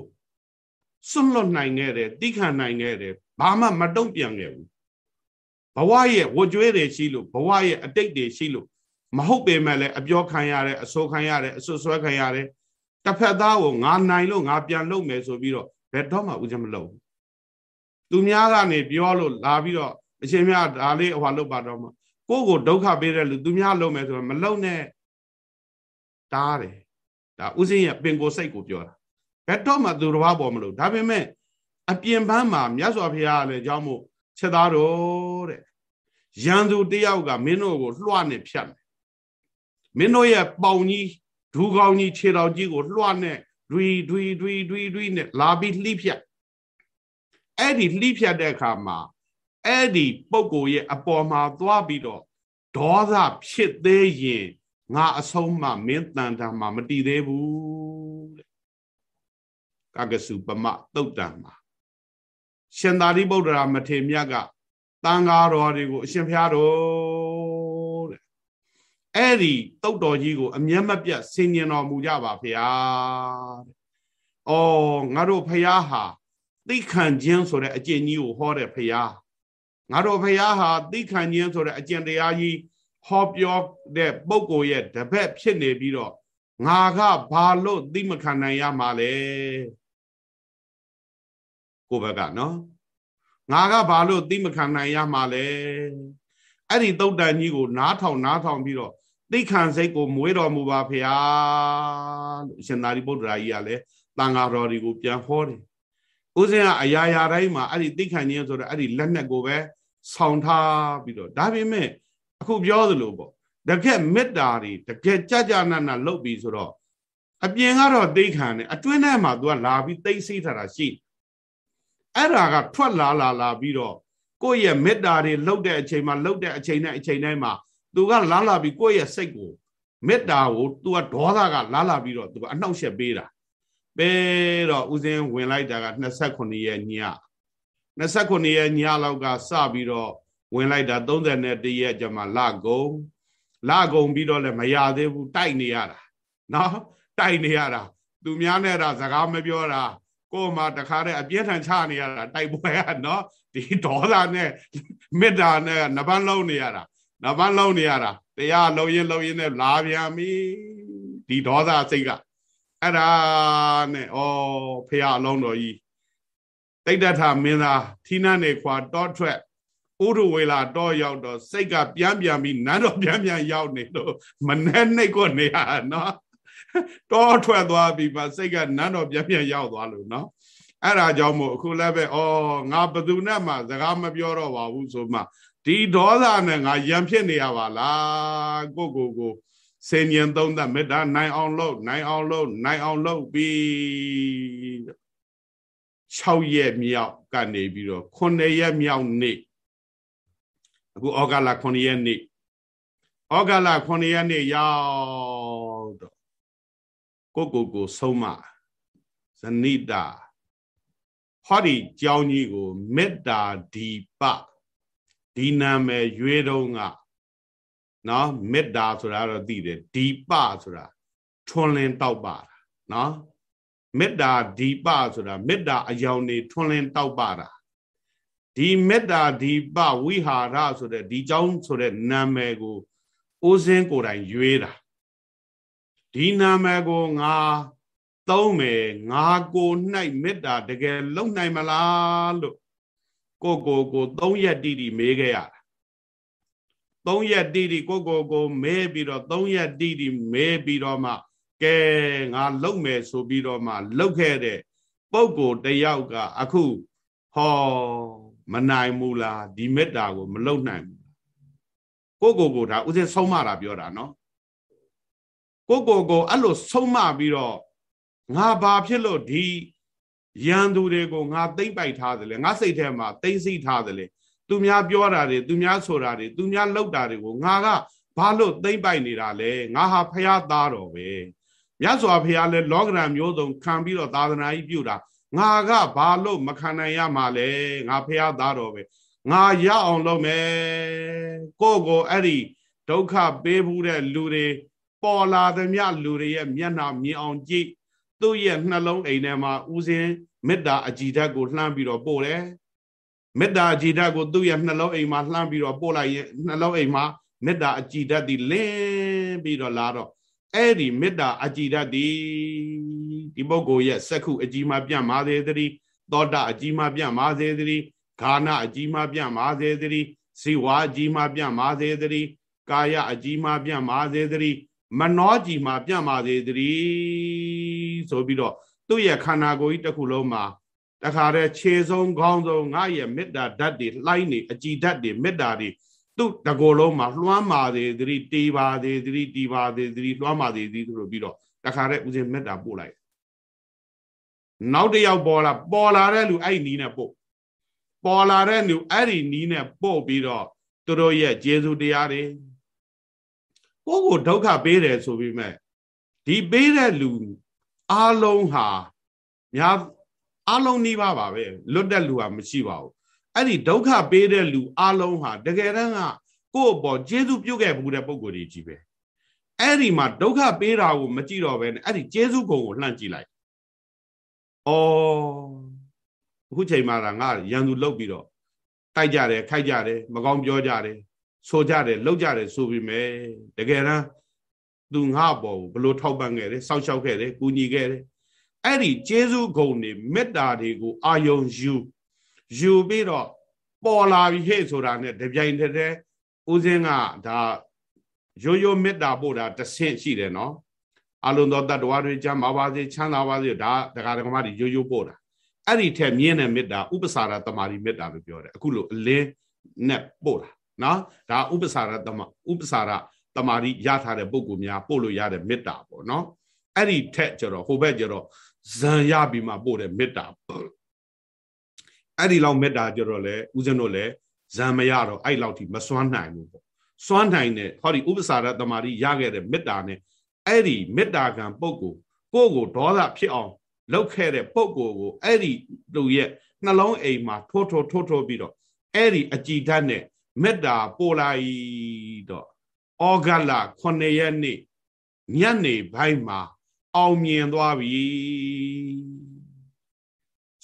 စွန့်လွတ်နိုင်ခဲ့တယ်တိခံနိုင်ခဲ့တယ်ဘာမှမတုံ့ပြန်ခဲ့ဘူးဘဝရဲ့ဝကြွေးတွေရှိလို့ဘဝရဲ့အတိတ်တွေရှိလို့မဟုတ်ပေမဲ့လည်းအပြောခံရတယ်အဆိုခံရတယ်အဆွဆွဲခံရတယ် တစ်ဖက်သားကိုငါနိုင်လို့ငါပြန်လုပ်မယ်ဆိုပြီးတော့ဘယ်တော့မှဦးဇင်းမလုပ်ဘူးသူများကနေပြောလို့လာပြီးတော့အရှင်မြတ်ဒါလေးဟိုလုပ်ပါတော့မှကိုယ့်ကိုဒုက္ခပေးတဲ့လူသူများလုပ်မယ်ဆိုတော့မလုပ်နဲ့တားတယ်ဒါဦးဇင်းရဲ့ပင်ကိုယ်စိတ်ကိုပြောတာဘယ်တော့မှသူတစ်ပါးပေါ်မလို့ဒါပေမဲ့အပြင်ပန်းမှာမြတ်စွာဘုရားကလည်းကြောင်းမို့ချက်သားတော်တဲ့ရန်သူတယောက်ကမင်းတို့ကိုလွှနဲ့ဖြတ်မယ်မင်းတို့ရဲ့ပေါင်ကြီး ဒူကောင်းကြီးခြေတော်ကြီးကိုလွှတ်နဲ့ဒွီဒွီဒွီဒွီဒွီနဲ့လာပြီးလှိဖြတ်အဲ့ဒီလှိဖြတ်တဲ့အခါမှာအဲ့ဒီပုံကိုရဲ့အပေါ်မှာသွားပြီးတော့ဒေါသဖြစ်သေးရင်ငါအဆုံးမှမင်းတန်တာမှမတည်သေးဘူးတဲ့ကကစုပမတုတ်တံမှာရှင်သာရိပုတ္တရာမထေမြတ်ကတန်ဃာတော်တွေကိုအရှင်ဖျားတော်တဲ့ အဲ့ဒီတုတ်တော်ကြီးကိုအမျက်မပြတ်ဆင်ញင်တော်မူကြပါဖျားတဲ့။အော်ငါတို့ဖျားဟာသိခံခြင်းဆိုတဲ့အကျင့်ကြီးကိုဟောတဲ့ဖျားငါတို့ဖျားဟာသိခံခြင်းဆိုတဲ့အကျင့်တရားကြီးဟောပြောတဲ့ပုဂ္ဂိုလ်ရဲ့တပည့်ဖြစ်နေပြီးတော့ငါကဘာလို့သိမခံနိုင်ရမှာလဲကိုဘကနော်ငါကဘာလို့သိမခံနိုင်ရမှာလဲအဲ့ဒီတုတ်တန်ကြီးကိုနားထောင်နားထောင်ပြီးတော့ သိခံစိတ်ကိုမွေးတော်မူပါဖရာလို့ရှင်သာရိပုတ္တရာကြီးကလည်းတန်ဃာတော်တွေကိုပြန်ဟောတယ်ဦးဇင်းကအရာရာတိုင်းမှာအဲ့ဒီသိခံခြင်းဆိုတော့အဲ့ဒီလက်နက်ကိုပဲဆောင်းထားပြီးတော့ဒါပေမဲ့အခုပြောသလိုပေါ့တကယ်မေတ္တာတွေတကယ်ကြကြနနလုပ်ပြီးဆိုတော့အပြင်ကတော့သိခံတယ်အတွင်းထဲမှာ तू ကလာပြီးသိသိထားတာရှိအဲ့ဒါကထွက်လာလာလာပြီးတော့ကိုယ့်ရဲ့မေတ္တာတွေလှုပ်တဲ့အချိန်မှာလှုပ်တဲ့အချိန်နဲ့အချိန်တိုင်းမှာ သူကလာလာပြီးကိုယ့်ရဲ့စိတ်ကိုမေတ္တာကို तू ကဒေါသကလာလာပြီးတော့ तू ကအနှောက်ယှက်ပေးတာပဲတော့ဥစဉ်ဝင်လိုက်တာက29ရက်ည29ရက်ညလောက်ကစပြီးတော့ဝင်လိုက်တာ31ရက်ကျမှလာကုန်လာကုန်ပြီးတော့လည်းမရသေးဘူးတိုက်နေရတာနော်တိုက်နေရတာသူများနဲ့တာစကားမပြောတာကိုယ်မှတခါတည်းအပြည့်ထန်ချနေရတာတိုက်ပွဲကနော်ဒီဒေါသနဲ့မေတ္တာနဲ့နှပန်းလုံးနေရတာ နပန်းလုံးနေရတာတရားလုံးရင်လုံးရင်နဲ့လာပြန်ပြီဒီဒေါသစိတ်ကအဲ့ဒါနဲ့ဩဖះအလုံးတော်ကြီးတိတ်တထမင်းသားသီနာနေခွာတောထွက်ဥရဝေလာတော့ရောက်တော့စိတ်ကပြန်ပြန်ပြီးနန်းတော်ပြန်ပြန်ရောက်နေတော့မနဲ့နှိတ်ကိုနေရနော်တော့ထွက်သွားပြီးမှစိတ်ကနန်းတော်ပြန်ပြန်ရောက်သွားလို့နော်အဲ့ဒါကြောင့်မို့အခုလည်းပဲဩငါဘသူနဲ့မှစကားမပြောတော့ပါဘူးဆိုမှ ဒီဒေါသနဲ့ငါရံဖြစ်နေရပါလားကိုကိုကိုစင်ញံသုံးသမေတ္တာနိုင်အောင်လုပ်နိုင်အောင်လုပ်နိုင်အောင်လုပ်ပြီး6ရက်မြောက်ကနေပြီးတော့9ရက်မြောက်နေ့အခုဩဂလ9ရက်နေ့ဩဂလ9ရက်နေ့ရောက်တော့ကိုကိုကိုဆုံးမဇနိတာဟောဒီကြောင်းကြီးကိုမေတ္တာဒီပ ဒီနာမည်ရွေးတော့ကနော်မေတ္တာဆိုတာတော့သိတယ်ဒီပဆိုတာထွန်းလင်းတောက်ပါတာနော်မေတ္တာဒီပဆိုတာမေတ္တာအယောင်နေထွန်းလင်းတောက်ပါတာဒီမေတ္တာဒီပဝိဟာရဆိုတဲ့ဒီเจ้าဆိုတဲ့နာမည်ကိုအိုးစင်းကိုယ်တိုင်ရွေးတာဒီနာမည်ကိုငါသုံးမယ်ငါကို၌မေတ္တာတကယ်လုံနိုင်မလားလို့ ကိုကိုကို၃ရက်တိတိမေးခဲ့ရတာ၃ရက်တိတိကိုကိုကိုမဲပြီးတော့၃ရက်တိတိမဲပြီးတော့မှကဲငါလုံမယ်ဆိုပြီးတော့မှလှုပ်ခဲ့တဲ့ပုံကိုတယောက်ကအခုဟောမနိုင်ဘူးလားဒီမေတ္တာကိုမလုံနိုင်ဘူးကိုကိုကိုဒါဥစဉ်ဆုံးမတာပြောတာနော်ကိုကိုကိုအဲ့လိုဆုံးမပြီးတော့ငါဘာဖြစ်လို့ဒီ ရန်သူတွေကိုငါသိမ့်ပိုက်ထားတယ်လေငါစိတ်ထဲမှာသိမ့်စိထားတယ်လေသူများပြောတာတွေသူများဆိုတာတွေသူများလုပ်တာတွေကိုငါကဘာလို့သိမ့်ပိုက်နေတာလဲငါဟာဖះသားတော်ပဲမြတ်စွာဘုရားလည်းလောကရန်မျိုးစုံခံပြီးတော့သာသနာကြီးပြုတာငါကဘာလို့မခံနိုင်ရမှာလဲငါဖះသားတော်ပဲငါရအောင်လုပ်မယ်ကိုကိုအဲ့ဒီဒုက္ခပေးဘူးတဲ့လူတွေပေါ်လာသမျှလူတွေရဲ့မျက်နှာမြင်အောင်ကြည့် သူ့ရဲ့နှလုံးအိမ်ထဲမှာဥစဉ်မေတ္တာအကြည်ဓာတ်ကိုလှမ်းပြီးတော့ပို့တယ်မေတ္တာအကြည်ဓာတ်ကိုသူ့ရဲ့နှလုံးအိမ်မှာလှမ်းပြီးတော့ပို့လိုက်ရင်နှလုံးအိမ်မှာမေတ္တာအကြည်ဓာတ်ဒီလင်းပြီးတော့လာတော့အဲ့ဒီမေတ္တာအကြည်ဓာတ်ဒီဒီပုဂ္ဂိုလ်ရဲ့စက္ခုအကြည်မှပြန့်ပါစေတည်းသောတာအကြည်မှပြန့်ပါစေတည်းဂါနအကြည်မှပြန့်ပါစေတည်းဇိဝါအကြည်မှပြန့်ပါစေတည်းကာယအကြည်မှပြန့်ပါစေတည်း မနောကြည်မှပြန့်ပါစေတည်းဆိုပြီးတော့သူ့ရဲ့ခန္ဓာကိုယ်ကြီးတစ်ခုလုံးမှာတခါတည်းခြေဆုံးခေါင်းဆုံးငါရဲ့မေတ္တာဓာတ်တွေလှိုင်းနေအကြည်ဓာတ်တွေမေတ္တာတွေသူတကောလုံးမှာလွှမ်းပါသေးသတိတီးပါသေးသတိတီးပါသေးသတိလွှမ်းပါသေးသည်ဆိုပြီးတော့တခါတည်းဦးဇင်းမေတ္တာပို့လိုက်နောက်တစ်ယောက်ပေါ်လာပေါ်လာတဲ့လူအဲ့ဒီနီးနဲ့ပို့ပေါ်လာတဲ့လူအဲ့ဒီနီးနဲ့ပို့ပြီးတော့သူတို့ရဲ့ကျေစုတရားတွေ ကိုကိုဒုက္ခပေးတယ်ဆိုပြီးမဲ့ဒီပေးတဲ့လူအားလုံးဟာများအားလုံးနှီးပါပါပဲလွတ်တဲ့လူဟာမရှိပါဘူးအဲ့ဒီဒုက္ခပေးတဲ့လူအားလုံးဟာတကယ်တမ်းကကိုယ့်အပေါ်ကျေးဇူးပြုခဲ့ဘူးတဲ့ပုံကိုယ်ကြီးပဲအဲ့ဒီမှာဒုက္ခပေးတာကိုမကြည့်တော့ဘဲနဲ့အဲ့ဒီကျေးဇူးကုံကိုလှမ်းကြည့်လိုက်။အော်အခုချိန်မှာငါရန်သူလုတ်ပြီးတော့တိုက်ကြတယ်ခိုက်ကြတယ်မကောင်းပြောကြတယ် ဆိုကြတယ်လှုပ်ကြတယ်ဆိုပြီးမဲ့တကယ်တမ်းသူငါပေါ်ဘလို့ထောက်ပံ့ခဲ့တယ်စောက်ရှောက်ခဲ့တယ်ကူညီခဲ့တယ်အဲ့ဒီကျေးဇူးဂုဏ်တွေမေတ္တာတွေကိုအာယုံယူယူပြီးတော့ပေါ်လာပြီဟဲ့ဆိုတာနဲ့တပြိုင်တည်းဦးစင်းကဒါရိုးရိုးမေတ္တာပို့တာတစ်ဆင့်ရှိတယ်နော်အလုံးသောတတ္တဝါတွေချမ်းသာပါစေချမ်းသာပါစေဒါတရားဓမ္မတွေရိုးရိုးပို့တာအဲ့ဒီထက်မြင့်တဲ့မေတ္တာဥပ္ပစာရတမာရီမေတ္တာလို့ပြောတယ်အခုလို့အလင်းနဲ့ပို့တာ နော်ဒါဥပ္ပစာရတမဥပ္ပစာရတမာရီရထားတဲ့ပုဂ္ဂိုလ်များပို့လို့ရတဲ့မေတ္တာပေါ့နော်အဲ့ဒီထက်ကျတော့ဟိုဘက်ကျတော့ဇံရပြီးမှပို့တဲ့မေတ္တာအဲ့ဒီလောက်မေတ္တာကျတော့လေဦးဇင်းတို့လည်းဇံမရတော့အဲ့လောက်ထိမစွမ်းနိုင်ဘူးပေါ့စွမ်းနိုင်တဲ့ဟောဒီဥပ္ပစာရတမာရီရခဲ့တဲ့မေတ္တာနဲ့အဲ့ဒီမေတ္တာကံပုဂ္ဂိုလ်ကိုယ့်ကိုဒေါသဖြစ်အောင်လုပ်ခဲ့တဲ့ပုဂ္ဂိုလ်ကိုအဲ့ဒီသူရဲ့နှလုံးအိမ်မှာထိုးထိုးထိုးထိုးပြီးတော့အဲ့ဒီအကြည်ဓာတ်နဲ့ မေတ္တာပို့လိုက်တော့ဩဂလ9ရက်နေ့ညနေပိုင်းမှာ အောင်မြင်သွားပြီ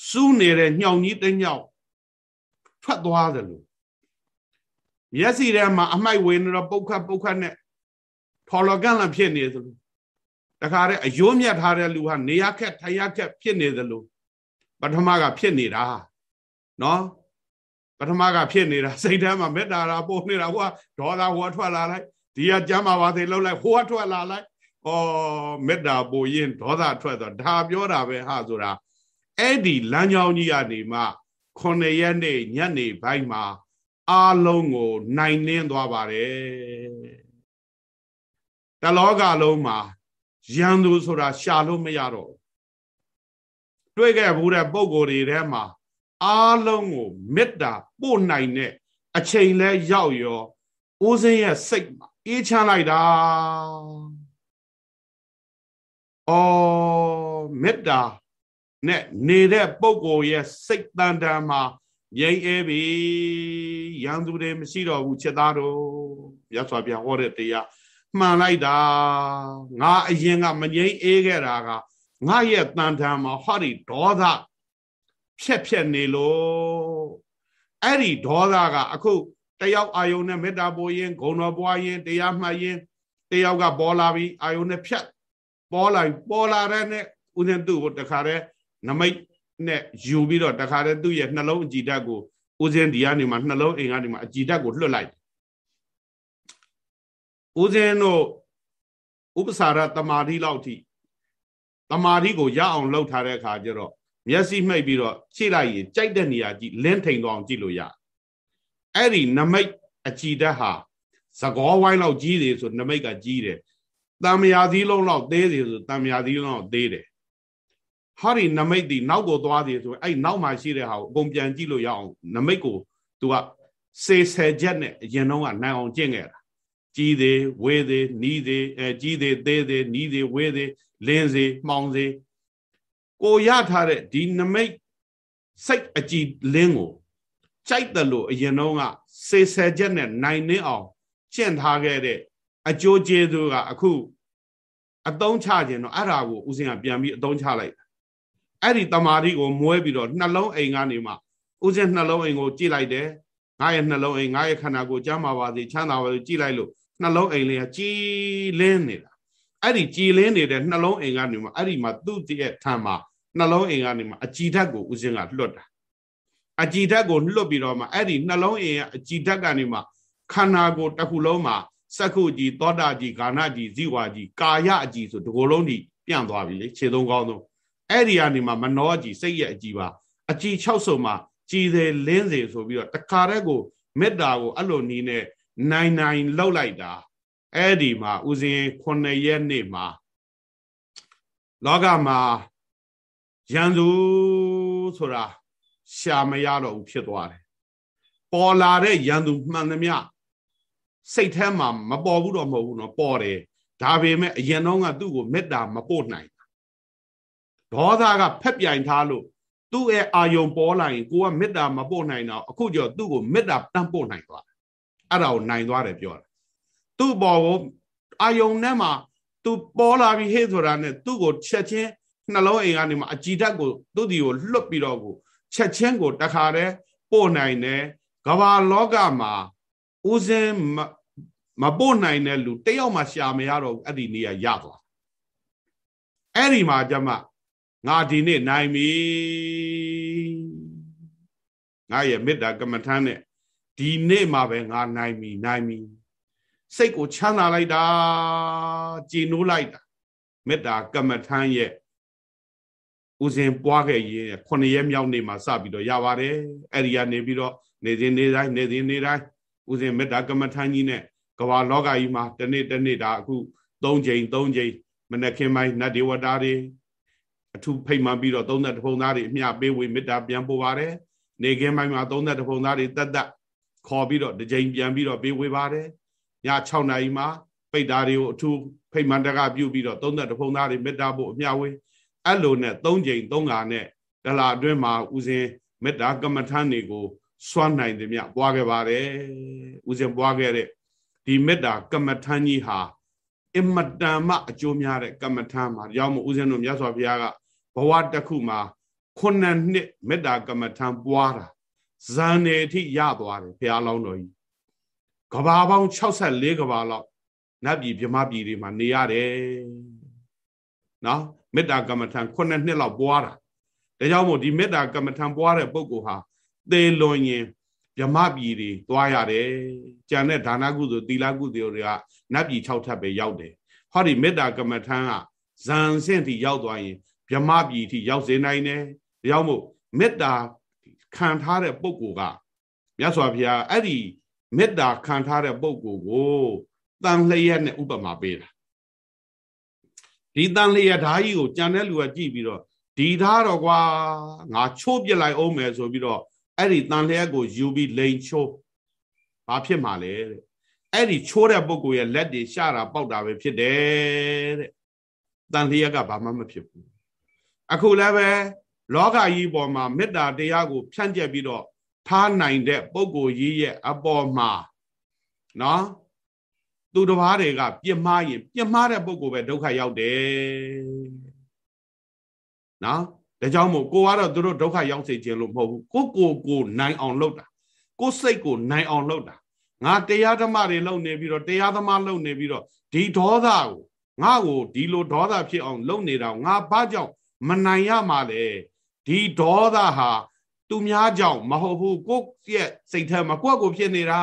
စူးနေတဲ့ညှောင်ကြီးတညောက်ထွက်သွားတယ်လို့မျက်စိထဲမှာအမိုက်ဝင်နေတော့ပုတ်ခတ်ပုတ်ခတ်နဲ့ထော်လကန်လာဖြစ်နေသလိုတခါတည်းအယိုးမြတ်ထားတဲ့လူဟာနေရခက်ထိုင်ရခက်ဖြစ်နေသလိုပထမကဖြစ်နေတာနော် ပထမကဖြစ်နေတာစိတ်ထဲမှာမေတ္တာရာပို့နေတာဟိုကဒေါသဟိုကထွက်လာလိုက်ဒီကကြမ်းပါပါသေးလှုပ်လိုက်ဟိုကထွက်လာလိုက်ဩမေတ္တာပို့ရင်ဒေါသထွက်တော့ဒါပြောတာပဲဟာဆိုတာအဲ့ဒီလမ်းကြောင်းကြီးကနေမှ9ရက်နေ့ညနေပိုင်းမှာအားလုံးကို နိုင်နှင်းသွားပါတယ်တလောကလုံးမှာရန်သူဆိုတာရှာလို့မရတော့တွေ့ခဲ့ဘူးတဲ့ပုံကိုယ်တွေထဲမှာ အားလုံးကိုမေတ္တာပို့နိုင်တဲ့အချိန်လဲရောက်ရောဦးစင်းရဲ့စိတ်မှာအေးချမ်းလိုက်တာအော်မေတ္တာနဲ့နေတဲ့ပုံကိုယ်ရဲ့စိတ်တန်တန်မှာငြိမ်းအေးပြီရန်သူတွေမရှိတော့ဘူးချက်သားတို့ရသော်ပြဟောတဲ့တရားမှန်လိုက်တာငါအရင်ကမငြိမ်းအေးခဲ့တာကငါရဲ့တန်ထန်မှာဟောဒီဒေါသ ဖြက်ဖြက်နေလို့အဲ့ဒီဒေါသကအခုတယောက်အာယုံနဲ့မေတ္တာပို့ရင်ဂုဏ်တော်ပွားရင်တရားမှတ်ရင်တယောက်ကပေါ်လာပြီးအာယုံနဲ့ဖြတ်ပေါ်လာပေါ်လာတဲ့နဲ့ဦးဇင်းသူ့ကိုတခါတည်းနမိတ်နဲ့ယူပြီးတော့တခါတည်းသူ့ရဲ့နှလုံးအကြည်ဓာတ်ကိုဦးဇင်းဒီကနေမှနှလုံးအိမ်ကနေမှအကြည်ဓာတ်ကိုလွှတ်လိုက်ဦးဇင်းတို့ဥပ္ပစာရတမာတိလောက်ထိတမာတိကိုရအောင်လှုပ်ထားတဲ့အခါကျတော့ မျက်စိမှိတ်ပြီးတော့ခြေလိုက်ရင်ကြိုက်တဲ့နေရာကြည့်လင်းထိန်သွားအောင်ကြည့်လို့ရအဲ့ဒီနမိတ်အကြည်ဓာတ်ဟာသကောဝိုင်းလောက်ကြီးတယ်ဆိုနမိတ်ကကြီးတယ်တံမယာသီးလုံးလောက်သေးတယ်ဆိုတံမယာသီးလုံးလောက်သေးတယ်ဟာဒီနမိတ်ဒီနောက်ကိုသွားတယ်ဆိုအဲ့နောက်မှာရှိတဲ့ဟာကိုအကုန်ပြန်ကြည့်လို့ရအောင်နမိတ်ကို तू ကစေဆယ်ချက်နဲ့အရင်တော့ကနိုင်အောင်ကျင့်ခဲ့တာကြီးသေးဝေးသေးနီးသေးအဲကြီးသေးသေးသေးနီးသေးဝေးသေးလင်းသေးမှောင်သေး ကိုရထားတဲ့ဒီနမိတ်စိတ်အကြည်လင်းကိုကြိုက်တယ်လို့အရင်တော့ကစေဆယ်ချက်နဲ့နိုင်နှင်းအောင်ကျင့်ထားခဲ့တဲ့အကျိုးကျေးဇူးကအခုအတုံးချခြင်းတော့အဲ့ဒါကိုဦးစင်ကပြန်ပြီးအတုံးချလိုက်အဲ့ဒီတမာတိကိုမွဲပြီးတော့နှလုံးအိမ်ကနေမှဦးစင်နှလုံးအိမ်ကိုကြည့်လိုက်တယ်ငါရဲ့နှလုံးအိမ်ငါရဲ့ခန္ဓာကိုယ်ကျမ်းမာပါစေချမ်းသာပါစေကြည့်လိုက်လို့နှလုံးအိမ်လေးကကြည်လင်းနေတာအဲ့ဒီကြည်လင်းနေတဲ့နှလုံးအိမ်ကနေမှအဲ့ဒီမှာသူ့ရဲ့ထံမှာ နှလုံးအိမ်ကနေမှအကြည်ဓာတ်ကိုဦးစင်းကလွတ်တာအကြည်ဓာတ်ကိုလွတ်ပြီးတော့မှအဲ့ဒီနှလုံးအိမ်ရဲ့အကြည်ဓာတ်ကနေမှခန္ဓာကိုယ်တစ်ခုလုံးမှာစက္ခုကြီးသောတာကြီးဂါဏကြီးဇိဝါကြီးကာယအကြီးဆိုဒီကိုယ်လုံးကြီးပြန့်သွားပြီလေခြေသုံးကောင်းဆုံးအဲ့ဒီကနေမှမနောကြီးစိတ်ရဲ့အကြီးပါအကြီး6ဆုံမှာကြည်တယ်လင်းစေဆိုပြီးတော့တခါတည်းကိုမေတ္တာကိုအဲ့လိုနီးနဲ့နိုင်နိုင်လောက်လိုက်တာအဲ့ဒီမှာဥစဉ်9ရက်နေ့မှာလောကမှာ ရန်သူဆိုတာရှာမရတော့ဘူးဖြစ်သွားတယ်ပေါ်လာတဲ့ရန်သူမှန်သမျှစိတ်ထဲမှာမပေါ်ဘူးတော့မဟုတ်ဘူးနော်ပေါ်တယ်ဒါပေမဲ့အရင်တော့ကသူ့ကိုမေတ္တာမပို့နိုင်ဒေါသကဖက်ပြိုင်ထားလို့သူ့ရဲ့အာယုံပေါ်လာရင်ကိုကမေတ္တာမပို့နိုင်တော့အခုကျော်သူ့ကိုမေတ္တာတန်းပို့နိုင်သွားအဲ့ဒါကိုနိုင်သွားတယ်ပြောတာသူ့ဘောကိုအာယုံနဲ့မှာသူပေါ်လာပြီဟဲ့ဆိုတာနဲ့သူ့ကိုချက်ချင်း နှလုံးအိမ်ကနေမှအကြည်ဓာတ်ကိုသူ့ဒီကိုလွတ်ပြီးတော့ကိုချက်ချင်းကိုတခါတည်းပို့နိုင်တယ်ကဘာလောကမှာဦးစင်းမပို့နိုင်တဲ့လူတယောက်မှရှာမရတော့ဘူးအဲ့ဒီနေရာရသွားအဲ့ဒီမှာကျမငါဒီနေ့နိုင်ပြီငါရဲ့မေတ္တာကမ္မထမ်းနဲ့ဒီနေ့မှာပဲငါနိုင်ပြီနိုင်ပြီစိတ်ကိုချမ်းသာလိုက်တာကြည်နိုးလိုက်တာမေတ္တာကမ္မထမ်းရဲ့ ဦးစင်ပွားခဲ့ရင်ခုနှစ်ရက်မြောက်နေ့မှာစပြီးတော့ရပါတယ်အဲ့ဒီကနေပြီးတော့နေစဉ်နေတိုင်းနေစဉ်နေတိုင်းဦးစင်မေတ္တာကမ္မထမ်းကြီးနဲ့ကဘာလောကကြီးမှာတနေ့တနေ့ဒါအခု၃ချိန်၃ချိန်မနက်ခင်းပိုင်းနတ်ဒေဝတာတွေအထူးဖိတ်မှန်ပြီးတော့30တဖုံသားတွေအမျှပေးဝေမေတ္တာပြန်ပို့ပါတယ်နေခင်းပိုင်းမှာ30တဖုံသားတွေတက်တက်ခေါ်ပြီးတော့တစ်ချိန်ပြန်ပြီးတော့ပေးဝေပါတယ်ည6နာရီမှာပိတ်တာတွေကိုအထူးဖိတ်မှန်တကပြုပြီးတော့30တဖုံသားတွေမေတ္တာပို့အမျှဝေ အဲ့လိုနဲ့3ချိန်3ခါနဲ့တလာအတွင်းမှာဦးစင်မေတ္တာကမ္မထန်တွေကိုစွမ်းနိုင်သည်မြပွားခဲ့ပါတယ်ဦးစင်ပွားခဲ့တဲ့ဒီမေတ္တာကမ္မထန်ကြီးဟာအမတန်မှအကျိုးများတဲ့ကမ္မထန်မှာရောက်မဦးစင်တို့မြတ်စွာဘုရားကဘဝတစ်ခုမှာခုနှစ်နှစ်မေတ္တာကမ္မထံပွားတာဇန်နေအထိရသွားတယ်ဘုရားလောင်းတော်ကြီးကဘာပေါင်း64ကဘာလောက်နတ်ပြည်မြမပြည်တွေမှာနေရတယ်နော် မေတ္တာကမ္မထံခုနှစ်နှစ်လောက်ပွားတာဒါကြောင့်မို့ဒီမေတ္တာကမ္မထံပွားတဲ့ပုဂ္ဂိုလ်ဟာသေလွန်ရင်မြမပြည်တွေသွားရတယ်ကြံတဲ့ဒါနကုသိုလ်သီလကုသိုလ်တွေကနတ်ပြည်6ထပ်ပဲရောက်တယ်ဟောဒီမေတ္တာကမ္မထံကဇန်ဆင့်ထိရောက်သွားရင်ဗြဟ္မပြည်ထိရောက်စေနိုင်တယ်ဒါကြောင့်မို့မေတ္တာခံထားတဲ့ပုဂ္ဂိုလ်ကမြတ်စွာဘုရားအဲ့ဒီမေတ္တာခံထားတဲ့ပုဂ္ဂိုလ်ကိုတန်လျက်နဲ့ဥပမာပေးတာ ဒီတန်လျက်ဓာကြီးကိုကြံတဲ့လူကကြည့်ပြီးတော့ဒီဓာတော့ကွာငါချိုးပြလိုက်အောင်မယ်ဆိုပြီးတော့အဲ့ဒီတန်လျက်ကိုယူပြီးလိန်ချိုးဘာဖြစ်မှာလဲတဲ့အဲ့ဒီချိုးတဲ့ပုဂ္ဂိုလ်ရဲ့လက်တွေရှာတာပေါက်တာပဲဖြစ်တယ်တဲ့တန်လျက်ကဘာမှမဖြစ်ဘူးအခုလည်းပဲလောကကြီးပေါ်မှာမေတ္တာတရားကို ဖြန့်ကျက်ပြီးတော့ထားနိုင်တဲ့ပုဂ္ဂိုလ်ကြီးရဲ့အပေါ်မှာနော် သူတစ်ပါးတွေကပြစ်မှားရင်ပြစ်မှားတဲ့ပုဂ္ဂိုလ်ပဲဒုက္ခရောက်တယ်နော်ဒါကြောင့်မို့ကိုကတော့သူတို့ဒုက္ခရောက်စေခြင်းလို့မဟုတ်ဘူးကိုကိုကိုနိုင်အောင်လုပ်တာကိုစိတ်ကိုနိုင်အောင်လုပ်တာငါတရားဓမ္မတွေလုပ်နေပြီးတော့တရားသမားလုပ်နေပြီးတော့ဒီဒေါသကိုငါ့ကိုဒီလိုဒေါသဖြစ်အောင်လုပ်နေတာငါဘာကြောင့်မနိုင်ရမှာလေဒီဒေါသဟာ သူများကြောင့်မဟုတ်ဘူးကိုယ့်ရဲ့စိတ်ထဲမှာကိုယ့်ကိုဖြစ်နေတာ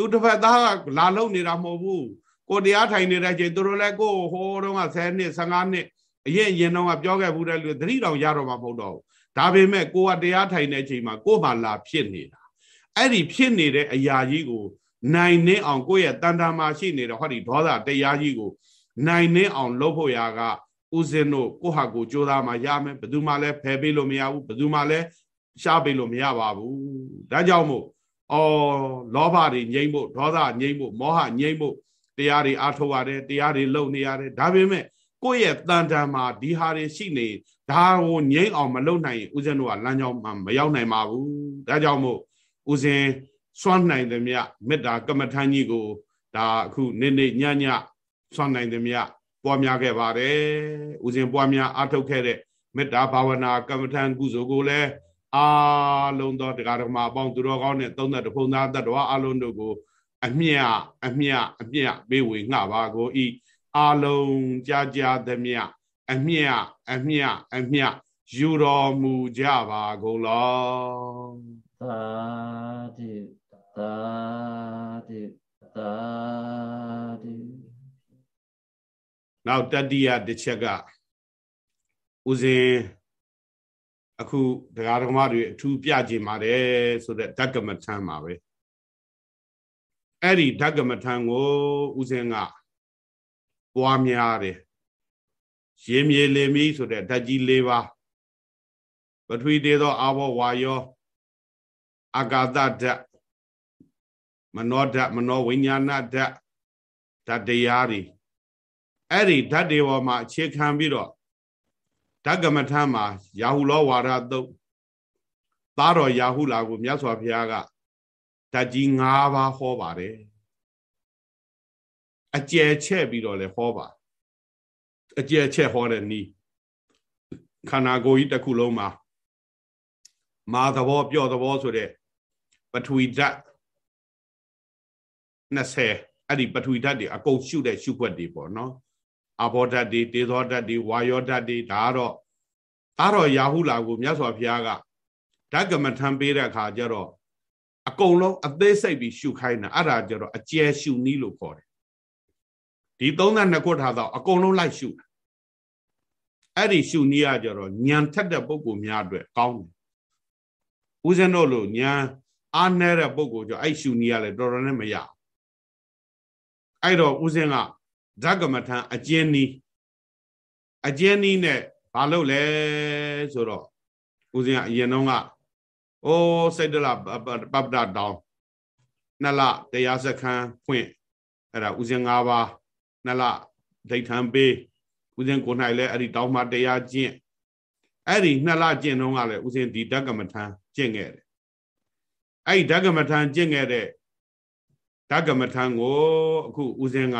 သူတစ်ဖက်သားကလာလုံနေတာမဟုတ်ဘူးကိုတရားထိုင်နေတဲ့ချိန်သူတို့လည်းကိုဟိုတုန်းက10နှစ်15နှစ်အရင်ရင်တော့ကပြောခဲ့ဘူးတဲ့လူသတိတောင်ရတော့မှာမဟုတ်တော့ဘူးဒါပေမဲ့ကိုကတရားထိုင်တဲ့ချိန်မှာကို့မှာလာဖြစ်နေတာအဲ့ဒီဖြစ်နေတဲ့အရာကြီးကို နိုင်နေအောင်ကိုယ့်ရဲ့တန်တာမှာရှိနေတဲ့ဟောဒီဒေါသတရားကြီးကို နိုင်နေအောင်လုပ်ဖို့ရာကဦးဇင်းတို့ကိုဟာကိုကြိုးစားမှရမယ်ဘယ်သူမှလည်းဖယ်ပေးလို့မရဘူးဘယ်သူမှလည်းရှားပေးလို့မရပါဘူးဒါကြောင့်မို့ အော်လောဘတွေငြိမ့်ဖို့ဒေါသငြိမ့်ဖို့မောဟငြိမ့်ဖို့တရားတွေအားထုတ်ရတယ်တရားတွေလုပ်နေရတယ်ဒါပေမဲ့ကိုယ့်ရဲ့တန်တန်မှာဒီဟာတွေရှိနေဒါကိုငြိမ့်အောင်မလုပ်နိုင်ရင်ဦးဇင်းတို့ကလမ်းကြောင်းမှာမရောက်နိုင်ပါဘူးဒါကြောင့်မို့ဦးဇင်းစွန့်နိုင်သည်မြမေတ္တာကမ္မထမ်းကြီးကိုဒါအခုနေ့နေ့ညညစွန့်နိုင်သည်မြပွားများခဲ့ပါတယ်ဥစဉ်ပွားများအားထုတ်ခဲ့တဲ့မေတ္တာဘာဝနာကမ္မထံကုသိုလ်ကိုလည်း အာလုံးသောတရားဓမ္မအပေါင်းသူတော်ကောင်းနဲ့သုံးသက်တဖုံသားတတ္တဝါအလုံးတို့ကို အမြတ်အမြတ်အမြတ်ပေးဝေငှပါကိုဤအာလုံးကြာကြာသမျှအမြတ်အမြတ်အမြတ်ယူတော်မူကြပါကုန်လောသာတိသာတိသာတိနောက်တတိယတစ်ချက်ကဦးဇင်း အခုတရားဓမ္မတွေအထူးပြခြင်းပါတယ်ဆိုတဲ့ဓကမထမ်းပါပဲအဲ့ဒီဓကမထံကိုဥစဉ်ကပွားများတယ်ရေမြေလေမီဆိုတဲ့ဓာတ်ကြီး၄ပါးပထဝီတေသောအာဘောဝါယောအာကာသဓာတ်မနောဓာတ်မနောဝိညာဏဓာတ်ဓာတ်တရားတွေအဲ့ဒီဓာတ်တွေပေါ်မှာအခြေခံပြီးတော့ ဓကမထမ်းမှာရာဟုလောဝါဒသုတ်သားတော်ရာဟုလာကိုမြတ်စွာဘုရားကဓာတ်ကြီး၅ပါးဟောပါတယ်အကျယ်ချက်ပြီးတော့လည်းဟောပါအကျယ်ချက်ဟောတဲ့နီးခန္ဓာကိုယ်ကြီးတစ်ခုလုံးမှာမာသဘောပြော့သဘောဆိုတဲ့ပထဝီဓာတ်20အဲ့ဒီပထဝီဓာတ်တွေအကုန်ရှုတဲ့ရှုွက်တွေပေါ့နော် အဘောဓာတ်တွေတေဇောဓာတ်တွေဝါယောဓာတ်တွေဒါကတော့သားတော်ရာဟုလာကိုမြတ်စွာဘုရားကဓကမထံပေးတဲ့အခါကျတော့အကုန်လုံးအသေးစိတ်ပြီးရှုခိုင်းတာအဲ့ဒါကျတော့အကျဲရှုနည်းလို့ခေါ်တယ်ဒီ32ခုထားတော့အကုန်လုံးလိုက်ရှုတာအဲ့ဒီရှုနည်းကကျတော့ညံထက်တဲ့ပုံကိုများအတွက်ကောင်းတယ်ဦးဇင်းတို့လိုညံအားနည်းတဲ့ပုံကိုကျအဲ့ရှုနည်းကလည်းတော်တော်နဲ့မရအဲ့တော့ဦးဇင်းက ဓကမထံအကျဉ်းနီးအကျဉ်းနီးနဲ့ဘာလုပ်လဲဆိုတော့ဦးဇင်းကအရင်တော့ကအိုးစိတ်တလပပဒတောင်းနှစ်လတရားစခန်းဖွင့်အဲ့ဒါဦးဇင်း၅ပါးနှစ်လဒိဋ္ဌံပေးဦးဇင်းကိုနိုင်လဲအဲ့ဒီတောင်းမှတရားကျင့်အဲ့ဒီနှစ်လကျင့်တော့ကလည်းဦးဇင်းဒီဓကမထံကျင့်ခဲ့တယ်အဲ့ဒီဓကမထံကျင့်ခဲ့တဲ့ဓကမထံကိုအခုဦးဇင်းက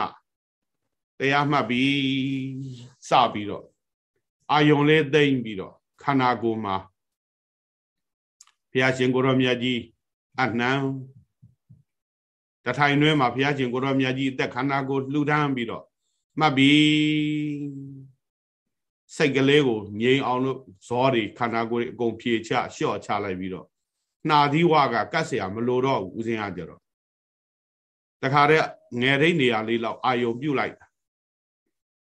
တရားမှတ်ပြီးစပြီးတော့အာယုံလေးသိမ့်ပြီးတော့ခန္ဓာကိုယ်မှာဘုရားရှင်ကိုရောမြတ်ကြီးအနှံတထိုင်တွင်းမှာဘုရားရှင်ကိုရောမြတ်ကြီးအသက်ခန္ဓာကိုယ်လှူဒန်းပြီးတော့မှတ်ပြီးစိတ်ကလေးကိုငြိမ်အောင်လို့ဇောတွေခန္ဓာကိုယ်အကုန်ဖြေချလျှော့ချလိုက်ပြီးတော့နှာသီးဝကကတ်เสียမလို့တော့ဦးစင်းရကြတော့တခါတည်းငယ်တဲ့နေရာလေးလောက်အာယုံပြုတ်လိုက်တာ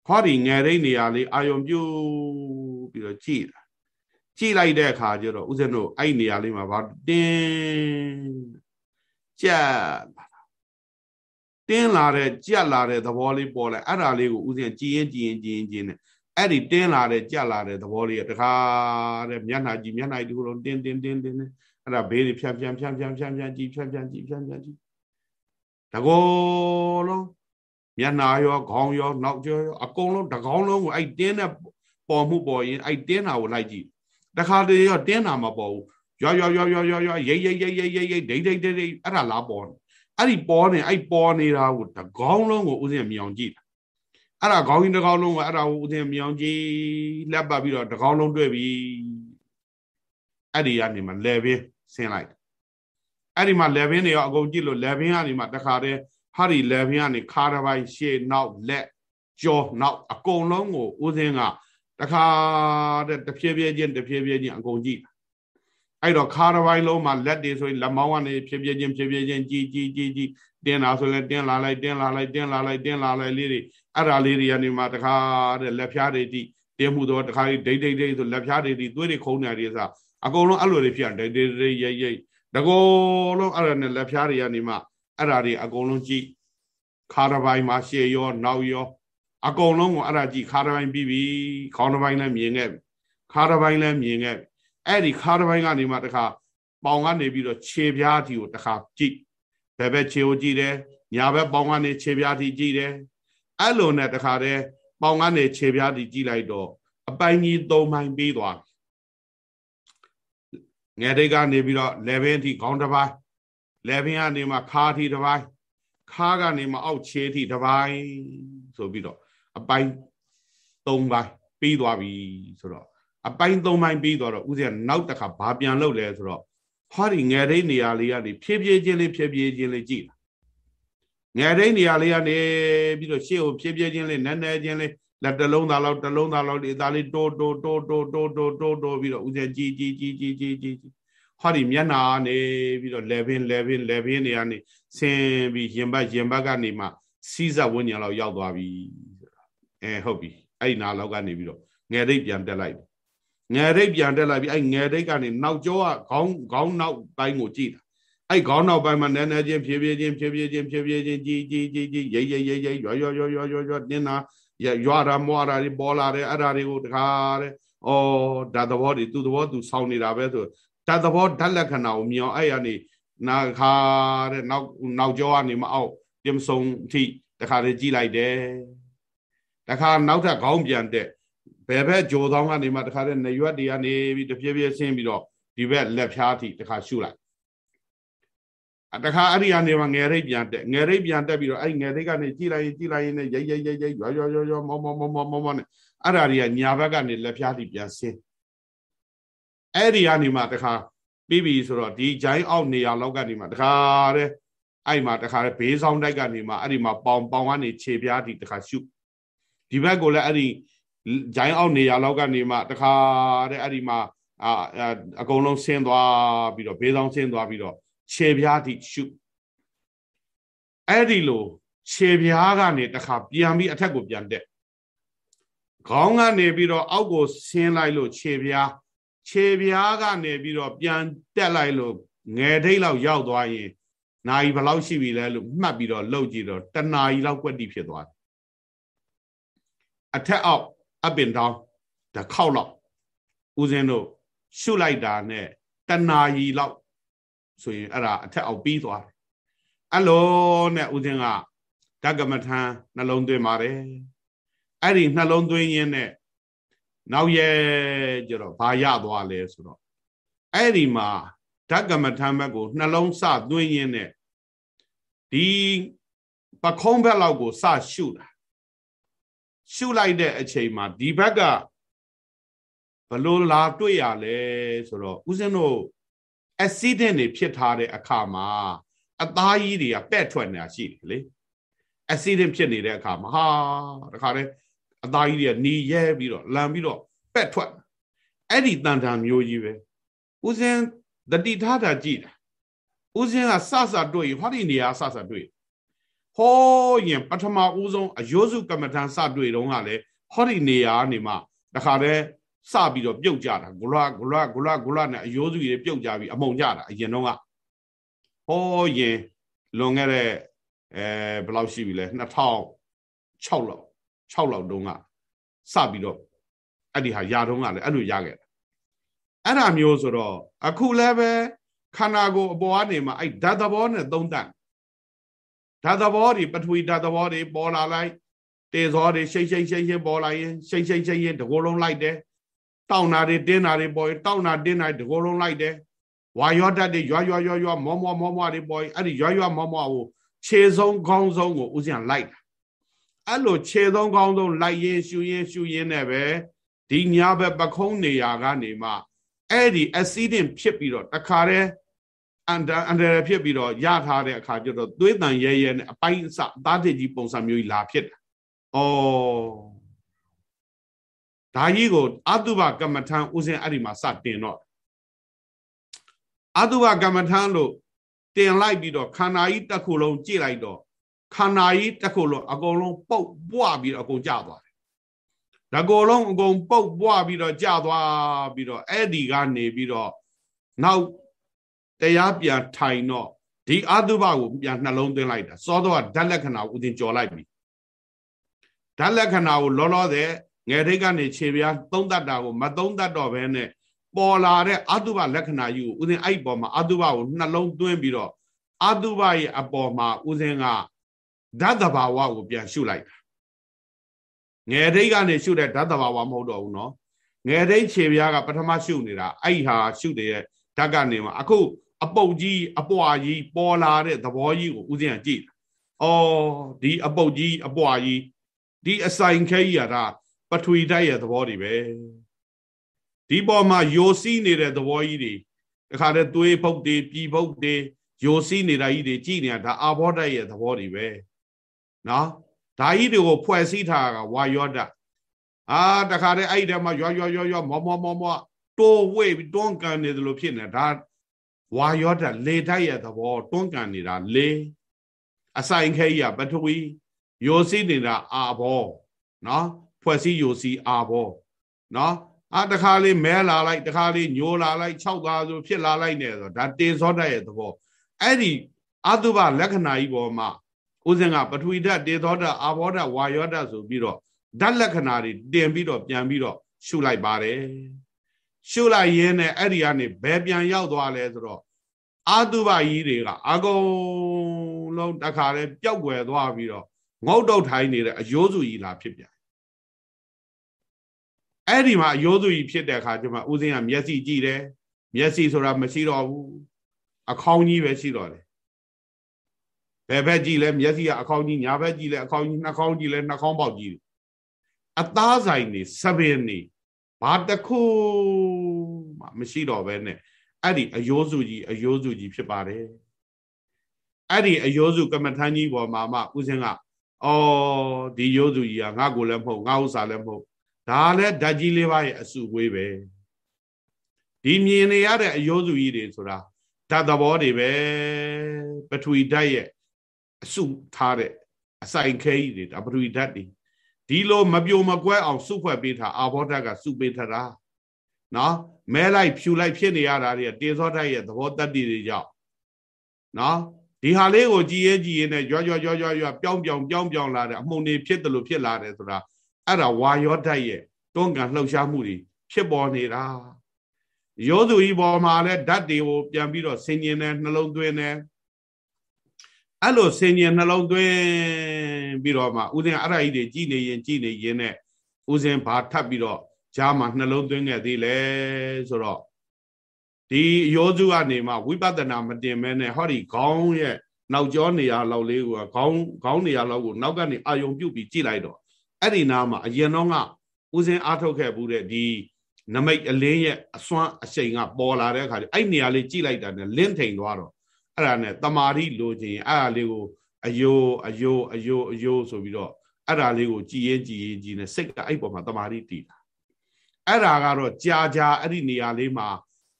ခေါဒီငယ်တဲ့နေရာလေးအာယုံပြုတ်ပြီးတော့ကြည်တာကြည်လိုက်တဲ့အခါကျတော့ဦးဇင်းတို့အဲ့နေရာလေးမှာဗာတင်းကြက်လာတာတင်းလာတဲ့ကြက်လာတဲ့သဘောလေးပေါ်လာအဲ့ဒါလေးကိုဦးဇင်းကြည်ရင်ကြည်ရင်ကြည်ရင်ကြည်နေအဲ့ဒီတင်းလာတဲ့ကြက်လာတဲ့သဘောလေးကတခါတဲ့မျက်နှာကြည့်မျက်နှာကြည့်လို့တင်းတင်းတင်းတင်းအဲ့ဒါဘေးတွေဖြန်းဖြန်းဖြန်းဖြန်းဖြန်းဖြန်းကြည့်ဖြန်းဖြန်းကြည့်ဖြန်းဖြန်းကြည့်တကောလုံး မျက်နှာရောခေါင်းရောနောက်ကျောရောအကုန်လုံးတကောင်းလုံးကိုအဲ့တင်းတဲ့ပေါ်မှုပေါ်ရင်အဲ့တင်းတာကိုလိုက်ကြည့်တခါတည်းရောတင်းတာမပေါ်ဘူးရွရွရွရွရွရွရိတ်ရိတ်ရိတ်ရိတ်ရိတ်ရိတ်ဒိတ်ဒိတ်ဒိတ်အဲ့ဒါလားပေါ်နေအဲ့ဒီပေါ်နေအဲ့ပေါ်နေတာကိုတကောင်းလုံးကိုဦးစင်းမြောင်ကြည့်အဲ့ဒါခေါင်းကြီးတကောင်းလုံးကအဲ့ဒါကိုဦးစင်းမြောင်ကြည့်လက်ပတ်ပြီးတော့တကောင်းလုံးတွေ့ပြီအဲ့ဒီကနေမှ level ဆင်းလိုက်အဲ့ဒီမှာ level တွေရောအကုန်ကြည့်လို့ level ကနေမှတခါတည်း ဟာဒီ level ကနေခါတစ်ပိုင်းရှေ့နောက်လက်ကြောနောက်အကုန်လုံးကိုဦးစင်းကတခါတဲ့တဖြည်းဖြည်းချင်းတဖြည်းဖြည်းချင်းအကုန်ကြည့်အဲ့တော့ခါတစ်ပိုင်းလုံးမှာလက်တွေဆိုရင်လက်မောင်းကနေဖြည်းဖြည်းချင်းဖြည်းဖြည်းချင်းကြည်ကြည်ကြည်ကြည်တင်းလာဆိုရင်တင်းလာလိုက်တင်းလာလိုက်တင်းလာလိုက်တင်းလာလိုက်လေးတွေအဲ့ဒါလေးတွေကနေမှတခါတဲ့လက်ဖြားတွေတိတင်းမှုတော့တခါလေးဒိတ်ဒိတ်ဒိတ်ဆိုလက်ဖြားတွေတိသွေးတွေခုံးနေတယ်ဆိုအကုန်လုံးအဲ့လိုတွေဖြစ်ဒိတ်ဒိတ်ဒိတ်ရိတ်ရိတ်တကောလုံးအဲ့ဒါနဲ့လက်ဖြားတွေကနေမှ အဲ့ဒါတွေအကုန်လုံးကြည့်ခါတစ်ပိုင်းမှာရှေ့ရောနောက်ရောအကုန်လုံးကိုအဲ့ဒါကြည့်ခါတစ်ပိုင်းပြီးပြီခေါင်းတစ်ပိုင်းလည်းမြင်ခဲ့ပြီခါတစ်ပိုင်းလည်းမြင်ခဲ့ပြီအဲ့ဒီခါတစ်ပိုင်းကနေမှတခါပေါင်ကနေပြီးတော့ခြေပြားတီကိုတခါကြည့်ဘယ်ဘက်ခြေကိုကြည့်တယ်ညာဘက်ပေါင်ကနေခြေပြားတီကြည့်တယ်အဲ့လိုနဲ့တခါတည်းပေါင်ကနေခြေပြားတီကြည့်လိုက်တော့အပိုင်းကြီး၃ပိုင်းပြီးသွားငယ်တိတ်ကနေပြီးတော့ level အထိခေါင်းတစ်ပိုင်း လေပင်ကနေမှခါထီတစ်ပိုင်းခါကနေမှအောက်ခြေထီတစ်ပိုင်းဆိုပြီးတော့အပိုင်း၃ပိုင်းပြီးသွားပြီဆိုတော့အပိုင်း၃ပိုင်းပြီးသွားတော့ဥစဉ်နောက်တစ်ခါဘာပြန်လုပ်လဲဆိုတော့ဟောဒီငယ်တဲ့နေရာလေးကနေဖြည်းဖြည်းချင်းလေးဖြည်းဖြည်းချင်းလေးကြည့်ငယ်တဲ့နေရာလေးကနေပြီးတော့ရှေ့ကိုဖြည်းဖြည်းချင်းလေးနည်းနည်းချင်းလေးလက်တလုံးသားလောက်တလုံးသားလောက်ဒီအသားလေးတိုးတိုးတိုးတိုးတိုးတိုးတိုးပြီးတော့ဦးဇင်းကြီးကြီးကြီးကြီးကြီးကြီး ဟောဒီမျက်နာနေပြီးတော့ level level level နေရာနေဆင်းပြီးရင်ဘတ်ရင်ဘတ်ကနေမှစီးစက်ဝဉ္ညာလောက်ရောက်သွားပြီအဲဟုတ်ပြီအဲ့ဒီနာလောက်ကနေပြီးတော့ငယ်ရိတ်ပြန်တက်လိုက်ငယ်ရိတ်ပြန်တက်လိုက်ပြီးအဲ့ငယ်ရိတ်ကနေနောက်ကျောကခေါင်းခေါင်းနောက်ပိုင်းကိုကြည့်တာအဲ့ခေါင်းနောက်ပိုင်းမှာနည်းနည်းချင်းဖြည်းဖြည်းချင်းဖြည်းဖြည်းချင်းဖြည်းဖြည်းချင်းကြီးကြီးကြီးကြီးရိပ်ရိပ်ရိပ်ရိပ်ရွရွရွရွရွရွတင်းတာရွာတာမွာတာတွေပေါ်လာတယ်အဲ့ဒါတွေကိုတခါတဲ့ဩဓာတ်သဘောတွေသူ့သဘောသူဆောင်းနေတာပဲဆို ဓာတ်သဘောဓာတ်လက္ခဏာကိုမြင်အောင်အဲ့ရနေနာခါတဲ့နောက်နောက်ကျောကနေမအောက်ပြင်စုံအထိတခါလေးကြည့်လိုက်တယ်တခါနောက်ထပ်ခေါင်းပြန်တက်ဘယ်ဘက်ဂျိုသောင်းကနေမှတခါတဲ့နရွက်တွေကနေပြီးတဖြည်းဖြည်းဆင်းပြီးတော့ဒီဘက်လက်ဖြားအထိတခါရှုလိုက်တခါအဲ့ဒီကနေမှငယ်ရိပ်ပြန်တက်ငယ်ရိပ်ပြန်တက်ပြီးတော့အဲ့ငယ်ရိပ်ကနေကြည့်လိုက်ရင်ကြည့်လိုက်ရင်ရိပ်ရိပ်ရိပ်ရိပ်ရွာရွာရွာရွာမောမောမောမောမောမောနဲ့အဲ့ဒါတွေကညာဘက်ကနေလက်ဖြားထိပြန်ဆင်း အဲ့ဒီကနေမှတခါပြီးပြီဆိုတော့ဒီဂျိုင်းအောက်နေရာလောက်ကနေမှတခါတဲ့အဲ့မှာတခါတဲ့ဘေးဆောင်တိုက်ကနေမှအဲ့ဒီမှာပေါင်ပေါင်ကနေခြေပြားထိတခါရှုဒီဘက်ကိုလည်းအဲ့ဒီဂျိုင်းအောက်နေရာလောက်ကနေမှတခါတဲ့အဲ့ဒီမှာအာအကုန်လုံးဆင်းသွားပြီးတော့ဘေးဆောင်ဆင်းသွားပြီးတော့ခြေပြားထိရှုအဲ့ဒီလိုခြေပြားကနေတခါပြန်ပြီးအထက်ကိုပြန်တက်ခေါင်းကနေပြီးတော့အောက်ကိုဆင်းလိုက်လို့ခြေပြား ခြေပြားကနေပြီးတော့ပြန်တက်လိုက်လို့ငယ်ထိတ်လောက်ရောက်သွားရင်နာယီဘယ်လောက်ရှိပြီလဲလို့မှတ်ပြီးတော့လှုပ်ကြည့်တော့တနာယီလောက်ကွက်တိဖြစ်သွားတယ်အထက်အောက် up and down တစ်ခေါက်လောက်ဦးဇင်းတို့ရှုလိုက်တာနဲ့တနာယီလောက်ဆိုရင်အဲ့ဒါအထက်အောက်ပြီးသွားတယ်အဲ့လိုနဲ့ဦးဇင်းကဓကမထံနှလုံးသွင်းပါတယ်အဲ့ဒီနှလုံးသွင်းရင်းနဲ့ နောက်ရဲ့ကျတော့ဘာရသွားလဲဆိုတော့အဲ့ဒီမှာဓကမထံဘက်ကိုနှလုံးစသွင်းရင်းနဲ့ဒီပခုံးဘက်လောက်ကိုစရှုတာရှုလိုက်တဲ့အချိန်မှာဒီဘက်ကဘလို့လာတွေ့ရလဲဆိုတော့ဦးဇင်းတို့ accident တွေဖြစ်ထားတဲ့အခါမှာအသားကြီးတွေကပဲ့ထွက်နေတာရှိတယ်လေ accident ဖြစ်နေတဲ့အခါမှာဟာတခါတည်း အသားကြီးတွေကหนีရဲပြီးတော့လန်ပြီးတော့ပဲ့ထွက်အဲ့ဒီတန်တန်မျိုးကြီးပဲဦးဇင်းတတိထားတာကြည့်တာဦးဇင်းကစစတွေ့ဟောဒီနေရာစစတွေ့ဟောရင်ပထမဦးဆုံးအယောစုကမ္မထံစတွေ့တော့ကလည်းဟောဒီနေရာနေမှတခါတည်းစပြီးတော့ပြုတ်ကြတာဂလွားဂလွားဂလွားဂလွားနဲ့အယိုးစုတွေပြုတ်ကြပြီးအမုံကြတာအရင်တော့ကဟောရင်လွန်ခဲ့တဲ့အဲဘယ်လောက်ရှိပြီလဲ2006လောက် 6လောက်တုန်းကစပြီးတော့အဲ့ဒီဟာယာတုန်းကလည်းအဲ့လိုရခဲ့တာအဲ့ဒါမျိုးဆိုတော့အခုလည်းပဲခန္ဓာကိုယ်အပေါ်ကနေမှအဲ့ဓာတ်သဘောနဲ့သုံးတတ်ဓာတ်သဘောတွေပထဝီဓာတ်သဘောတွေပေါ်လာလိုက်တေဇောတွေရှိတ်ရှိတ်ရှိတ်ရှိတ်ပေါ်လာရင်ရှိတ်ရှိတ်ရှိတ်ရင်တကိုယ်လုံးလိုက်တယ်တောက်နာတွေတင်းနာတွေပေါ်ရင်တောက်နာတင်းနာတကိုယ်လုံးလိုက်တယ်ဝါရောဓာတ်တွေရွာရွာရွာရွာမောမောမောမောတွေပေါ်ရင်အဲ့ဒီရွာရွာမောမောကိုခြေဆုံးခေါင်းဆုံးကိုဥစဉ်လိုက်တာ အဲ့လိုခြေဆုံးခေါင်းဆုံးလိုက်ရင်ရှူရင်ရှူရင်နဲ့ပဲဒီညာဘက်ပခုံးနေရာကနေမှအဲ့ဒီ accident ဖြစ်ပြီးတော့တခါတည်းအန်အန်ဒရဖြစ်ပြီးတော့ရထားတဲ့အခါကျတော့သွေးတန်ရဲရဲနဲ့အပိုင်းအစသားတစ်ကြီးပုံစံမျိုးကြီးလာဖြစ်တာ။အော်ဒါကြီးကိုအတုပကမ္မထံဥစဉ်အဲ့ဒီမှာစတင်တော့အတုပကမ္မထံလို့တင်လိုက်ပြီးတော့ခန္ဓာကြီးတစ်ခုလုံးကြည့်လိုက်တော့ ခန္ဓာကြီးတစ်ခုလုံးအကုန်လုံးပုတ်ပွားပြီးတော့အကုန်ကျသွားတယ်။ဒါကိုယ်လုံးအကုန်ပုတ်ပွားပြီးတော့ကျသွားပြီးတော့အဲ့ဒီကနေပြီးတော့နောက်တရားပြန်ထိုင်တော့ဒီအတုပကိုပြန်နှလုံးသွင်းလိုက်တာစောတော့ဓာတ်လက္ခဏာကိုဥစဉ်ကြော်လိုက်ပြီဓာတ်လက္ခဏာကိုလောလောဆယ်ငယ်ထိတ်ကနေခြေပြားသုံးတတ်တာကိုမသုံးတတ်တော့ဘဲနဲ့ပေါ်လာတဲ့အတုပလက္ခဏာကြီးကိုဥစဉ်အဲ့ပေါ်မှာအတုပကိုနှလုံးသွင်းပြီးတော့အတုပရဲ့အပေါ်မှာဥစဉ်က ဓာတ်တဘာဝကိုပြန်ရှုလိုက်တာငယ်ထိတ်ကနေရှုတဲ့ဓာတ်တဘာဝမဟုတ်တော့ဘူးနော်ငယ်ထိတ်ခြေပြားကပထမရှုနေတာအဲ့ဟာရှုတဲ့ဓာတ်ကနေမှာအခုအပုတ်ကြီးအပွားကြီးပေါ်လာတဲ့သဘောကြီးကိုဥစဉ်ကကြည့်။အော်ဒီအပုတ်ကြီးအပွားကြီးဒီအဆိုင်ခဲကြီးကဒါပထဝီဓာတ်ရဲ့သဘောတွေပဲ။ဒီပေါ်မှာယိုစီးနေတဲ့သဘောကြီးတွေတခါတည်းသွေးပုတ်တွေပြည်ပုတ်တွေယိုစီးနေတာကြီးတွေကြည့်နေတာဒါအာဘောဓာတ်ရဲ့သဘောတွေပဲ။ နော်ဒါကြီးတွေကိုဖွဲ့စည်းထားတာကဝါယောဓာတ်အာတခါတည်းအဲ့ဒီထဲမှာရွာရွာရွာရွာမောမောမောမောတိုးဝေးပြီးတွန်းကန်နေသလိုဖြစ်နေဒါဝါယောဓာတ်လေဓာတ်ရဲ့သဘောတွန်းကန်နေတာလေအဆိုင်ခဲကြီးကပထဝီယိုစီးနေတာအာဘောနော်ဖွဲ့စည်းယိုစီးအာဘောနော်အာတခါလေးမဲလာလိုက်တခါလေးညိုလာလိုက်၆သားဆိုဖြစ်လာလိုက်နေဆိုဒါတေဇောဓာတ်ရဲ့သဘောအဲ့ဒီအတုပလက္ခဏာကြီးပေါ်မှာ ဦးဇင်ကပထဝီဓာတ်တေသောဓာတ်အာဘောဓာတ်ဝါယောဓာတ်ဆိုပြီးတော့ဓာတ်လက္ခဏာတွေတင်ပြီးတော့ပြန်ပြီးတော့ရှုလိုက်ပါတယ်ရှုလိုက်ရင်းနဲ့အဲ့ဒီကနေဘယ်ပြန်ရောက်သွားလဲဆိုတော့အာတုပကြီးတွေကအကုန်လုံးတခါလဲပျောက်ွယ်သွားပြီးတော့ငုတ်တုတ်ထိုင်းနေတဲ့အယိုးစုကြီးလာဖြစ်ပြန်အဲ့ဒီမှာအယိုးစုကြီးဖြစ်တဲ့အခါကျမှဦးစင်းကမျက်စိကြည့်တယ်မျက်စိဆိုတာမရှိတော့ဘူးအခေါင်းကြီးပဲရှိတော့တယ် ဘယ်ဘက်ကြည့်လဲမျက်စိကအခေါင်းကြီးညာဘက်ကြည့်လဲအခေါင်းကြီးနှာခေါင်းကြည့်လဲနှာခေါင်းပေါက်ကြည့်အသားဆိုင်နေစပင်နေဘာတခုမှမရှိတော့ပဲနဲ့အဲ့ဒီအယိုးစုကြီးအယိုးစုကြီးဖြစ်ပါတယ်အဲ့ဒီအယိုးစုကမ္မထမ်းကြီးပေါ်မှာမှဦးစင်းကအော်ဒီယိုးစုကြီးကငါ့ကိုလည်းမဟုတ်ငါဥစ္စာလည်းမဟုတ်ဒါလည်းဓာတ်ကြီးလေးပါးရဲ့အစုဝေးပဲဒီမြင်နေရတဲ့အယိုးစုကြီးတွေဆိုတာဓာတ်သဘောတွေပဲပထဝီဓာတ်ရဲ့ အစုထားတဲ့အဆိုင်ခဲကြီးတွေဒါပထဝီဓာတ်တွေဒီလိုမပြိုမကွဲအောင်စုဖွဲ့ပေးထားအာဘောဓာတ်ကစုပေးထားတာနော်မဲလိုက်ဖြူလိုက်ဖြစ်နေရတာတွေတေသောဓာတ်ရဲ့သဘောတတ္တိတွေကြောင့်နော်ဒီဟာလေးကိုကြည်ရဲကြည်ရဲနဲ့ကြွားကြွားကြွားကြွားကြွားပြောင်းပြောင်းပြောင်းပြောင်းလာတဲ့အမှုန်တွေဖြစ်တယ်လို့ဖြစ်လာတယ်ဆိုတာအဲ့ဒါဝါယောဓာတ်ရဲ့တွန်းကန်လှုပ်ရှားမှုတွေဖြစ်ပေါ်နေတာယောသူဤပေါ်မှာလဲဓာတ်တွေကိုပြန်ပြီးတော့ဆင်ញင်တယ်နှလုံးသွင်းတယ် အဲ့လိုဆင်ញင်နှလုံးသွင်းပြီးတော့မှဥစဉ်အဲ့ဒါကြီးတွေကြည်နေရင်ကြည်နေရင်နဲ့ဥစဉ်ဘာထပ်ပြီးတော့ဂျားမှာနှလုံးသွင်းခဲ့သေးလဲဆိုတော့ဒီယောစုကနေမှဝိပဿနာမတင်မဲနဲ့ဟောဒီခေါင်းရဲ့နောက်ကျောနေရာလောက်လေးကိုခေါင်းခေါင်းနေရာလောက်ကိုနောက်ကနေအာယုံပြုတ်ပြီးကြည့်လိုက်တော့အဲ့ဒီနားမှာအရင်တော့ကဥစဉ်အားထုတ်ခဲ့ဘူးတဲ့ဒီနမိတ်အလင်းရဲ့အစွမ်းအရှိန်ကပေါ်လာတဲ့အခါကျအဲ့နေရာလေးကြည့်လိုက်တာနဲ့လင်းထိန်သွားတော့ အဲ့ဒါနဲ့တမာတိလိုချင်အဲ့ဒါလေးကိုအယိုးအယိုးအယိုးအယိုးဆိုပြီးတော့အဲ့ဒါလေးကိုကြည်ရင်ကြည်ရင်ကြည်နေစိတ်ကအဲ့ပေါ်မှာတမာတိတည်တာအဲ့ဒါကတော့ကြာကြာအဲ့ဒီနေရာလေးမှာ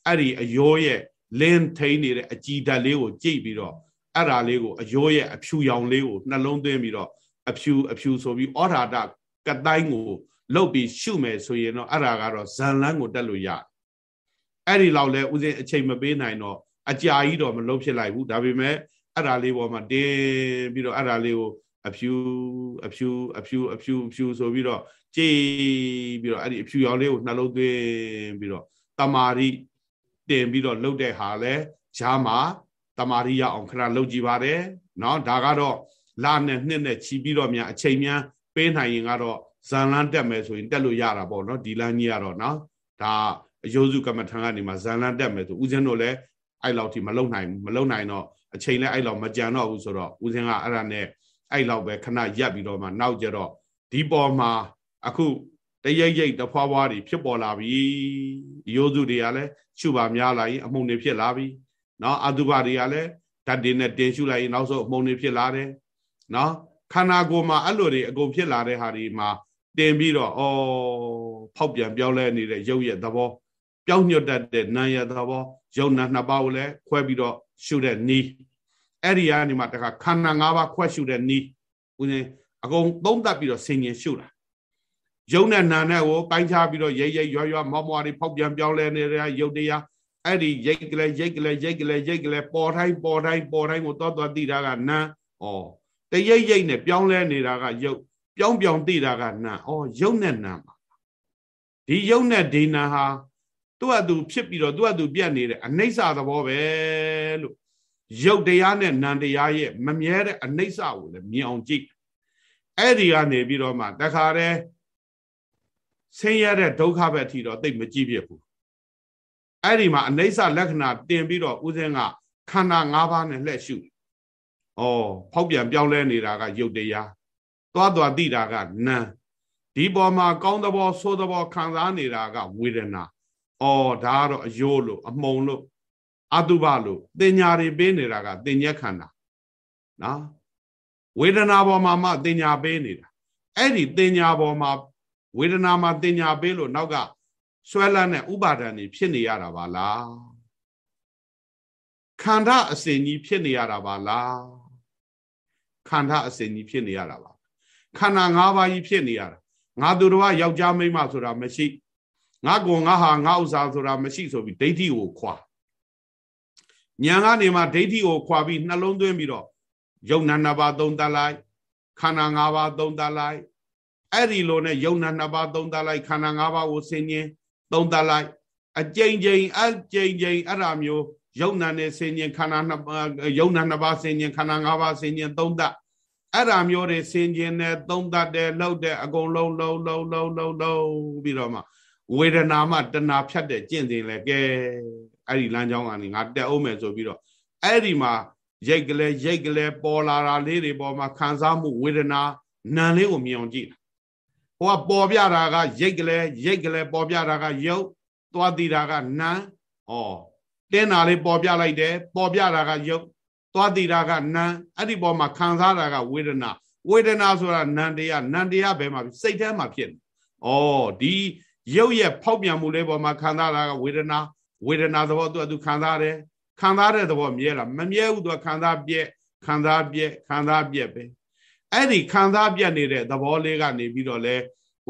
အဲ့ဒီအယိုးရဲ့လင်းထိန်နေတဲ့အကြည်ဓာတ်လေးကိုကြိတ်ပြီးတော့အဲ့ဒါလေးကိုအယိုးရဲ့အဖြူရောင်လေးကိုနှလုံးသွင်းပြီးတော့အဖြူအဖြူဆိုပြီးဩရာဒကတိုင်းကိုလှုပ်ပြီးရှုမယ်ဆိုရင်တော့အဲ့ဒါကတော့ဇန်လန်းကိုတက်လို့ရတယ်အဲ့ဒီလောက်လဲဥစဉ်အချိန်မပေးနိုင်တော့ အကြာကြီးတော့မလုပ်ဖြစ်လိုက်ဘူးဒါပေမဲ့အဲ့ဒါလေးပေါ်မှာတင်းပြီးတော့အဲ့ဒါလေးကိုအဖြူအဖြူအဖြူအဖြူအဖြူဆိုပြီးတော့ကြည်ပြီးတော့အဲ့ဒီအဖြူရောင်လေးကိုနှလုံးသွင်းပြီးတော့တမာရီတင်ပြီးတော့လှုပ်တဲ့ဟာလဲဂျားမှာတမာရီရအောင်ခဏလှုပ်ကြည့်ပါတယ်เนาะဒါကတော့လာနဲ့နှစ်နဲ့ချီပြီးတော့များအချိန်များပေးနိုင်ရင်ကတော့ဇန်လန်းတက်မယ်ဆိုရင်တက်လို့ရတာပေါ့နော်ဒီလန်းကြီးကတော့နော်ဒါအယုစုကမ္မထံကနေမှဇန်လန်းတက်မယ်ဆိုဦးဇင်းတို့လည်း အဲ့လောက်ထိမလုံနိုင်မလုံနိုင်တော့အချိန်လည်းအဲ့လောက်မကြံတော့ဘူးဆိုတော့ဦးဇင်းကအဲ့ဒါနဲ့အဲ့လောက်ပဲခဏရက်ပြီးတော့မှနောက်ကြတော့ဒီပေါ်မှာအခုတရိပ်ရိပ်တဖွာဖွာတွေဖြစ်ပေါ်လာပြီရိုးစုတွေကလည်းရှုပါများလာရင်အမှုန်တွေဖြစ်လာပြီနော်အတုပတွေကလည်းဓာတ်တွေနဲ့တင်ရှုလိုက်ရင်နောက်ဆုံးအမှုန်တွေဖြစ်လာတယ်နော်ခန္ဓာကိုယ်မှာအဲ့လိုတွေအကုန်ဖြစ်လာတဲ့ဟာဒီမှာတင်ပြီးတော့ဩဖောက်ပြန်ပြောင်းလဲနေတဲ့ရုပ်ရဲ့သဘော ပြောင်းညွတ်တတ်တဲ့နာယသဘောရုပ်နာနှစ်ပါးကိုလည်းခွဲပြီးတော့ရှုတဲ့နီးအဲ့ဒီကနေမှတခါခန္ဓာ၅ပါးခွဲရှုတဲ့နီးဦးဇင်းအကုန်သုံးသပ်ပြီးတော့ဆင်ញင်ရှုတာရုပ်နဲ့နာနဲ့ကိုပိုင်းခြားပြီးတော့ရိပ်ရိပ်ရွရွမောမောတွေဖောက်ပြန်ပြောင်းလဲနေတဲ့ရုပ်တရားအဲ့ဒီရိတ်ကလေးရိတ်ကလေးရိတ်ကလေးရိတ်ကလေးပေါ်တိုင်းပေါ်တိုင်းပေါ်တိုင်းကိုတောတော်သိတာကနာဩတရိပ်ရိပ်နဲ့ပြောင်းလဲနေတာကရုပ်ပြောင်းပြောင်းသိတာကနာဩရုပ်နဲ့နာပါဒီရုပ်နဲ့ဒီနာဟာ သူ့အတူဖြစ်ပြီးတော့သူ့အတူပြတ်နေတဲ့အနိစ္စသဘောပဲလို့ရုပ်တရားနဲ့နာမ်တရားရဲ့မမြဲတဲ့အနိစ္စကိုလည်းမြင်အောင်ကြည့်အဲ့ဒီကနေပြီးတော့မှတခါတည်းဆင်းရဲတဲ့ဒုက္ခပဲအထိတော့သိမကြည့်ပြဘူးအဲ့ဒီမှာအနိစ္စလက္ခဏာတင်ပြီးတော့ဥစဉ်ကခန္ဓာ၅ပါးနဲ့လှည့်ရှုဩဖောက်ပြန်ပြောင်းလဲနေတာကရုပ်တရားသွားသွားသိတာကနာဒီပေါ်မှာကောင်းသဘောဆိုးသဘောခံစားနေတာကဝေဒနာ ဩဒါကတော့အယိုးလို့အမှုံလို့အတုပလို့တင်ညာတွေပေးနေတာကတင်ညက်ခန္ဓာနော်ဝေဒနာပေါ်မှာမှတင်ညာပေးနေတာအဲ့ဒီတင်ညာပေါ်မှာဝေဒနာမှာတင်ညာပေးလို့နောက်ကဆွဲလန်းတဲ့ဥပါဒဏ်တွေဖြစ်နေရတာပါလားခန္ဓာအစဉ်ကြီးဖြစ်နေရတာပါလားခန္ဓာအစဉ်ကြီးဖြစ်နေရတာပါခန္ဓာ၅ပါးကြီးဖြစ်နေရတာငါသူတော်ကယောက်ျားမိန်းမဆိုတာမရှိ ငါကောင်ငါဟာငါဥစ္စာဆိုတာမရှိဆိုပြီးဒိဋ္ဌိကိုခွာ ညာကနေမှဒိဋ္ဌိကိုခွာပြီးနှလုံးသွင်းပြီးတော့ယုံနာနှစ်ပါးသုံးသပ်လိုက်ခန္ဓာ၅ပါးသုံးသပ်လိုက်အဲ့ဒီလိုနဲ့ယုံနာနှစ်ပါးသုံးသပ်လိုက်ခန္ဓာ၅ပါးကိုဆင်ញင်သုံးသပ်လိုက်အကြိမ်ကြိမ်အကြိမ်ကြိမ်အဲ့ဒါမျိုးယုံနာနဲ့ဆင်ញင်ခန္ဓာနှစ်ပါးယုံနာနှစ်ပါးဆင်ញင်ခန္ဓာ၅ပါးဆင်ញင်သုံးသပ်အဲ့ဒါမျိုးတွေဆင်ញင်တဲ့သုံးသပ်တဲ့လှုပ်တဲ့အကုန်လုံးလုံးလုံးလုံးလုံးလုံးပြီးတော့မှ ဝေဒနာမှတဏှာဖြတ်တဲ့ကျင့်စဉ်လဲကဲအဲ့ဒီလမ်းကြောင်းကနေငါတက်အောင်မယ်ဆိုပြီးတော့အဲ့ဒီမှာရိတ်ကလေးရိတ်ကလေးပေါ်လာတာလေးတွေပေါ်မှာခံစားမှုဝေဒနာနာလေးကိုမြင်အောင်ကြည့်တာဟိုကပေါ်ပြတာကရိတ်ကလေးရိတ်ကလေးပေါ်ပြတာကယုတ်သွားတည်တာကနာဩတင်းတာလေးပေါ်ပြလိုက်တယ်ပေါ်ပြတာကယုတ်သွားတည်တာကနာအဲ့ဒီပေါ်မှာခံစားတာကဝေဒနာဝေဒနာဆိုတာနံတရားနံတရားဘယ်မှာစိတ်ထဲမှာဖြစ်နေဩဒီ ရုပ်ရဲ့ဖောက်ပြန်မှုလေးပေါ်မှာခံစားတာကဝေဒနာဝေဒနာသဘောသူကသူခံစားတယ်ခံစားတဲ့သဘောမြဲလားမမြဲဘူးသူကခံစားပြက်ခံစားပြက်ခံစားပြက်ပဲအဲ့ဒီခံစားပြက်နေတဲ့သဘောလေးကနေပြီးတော့လဲ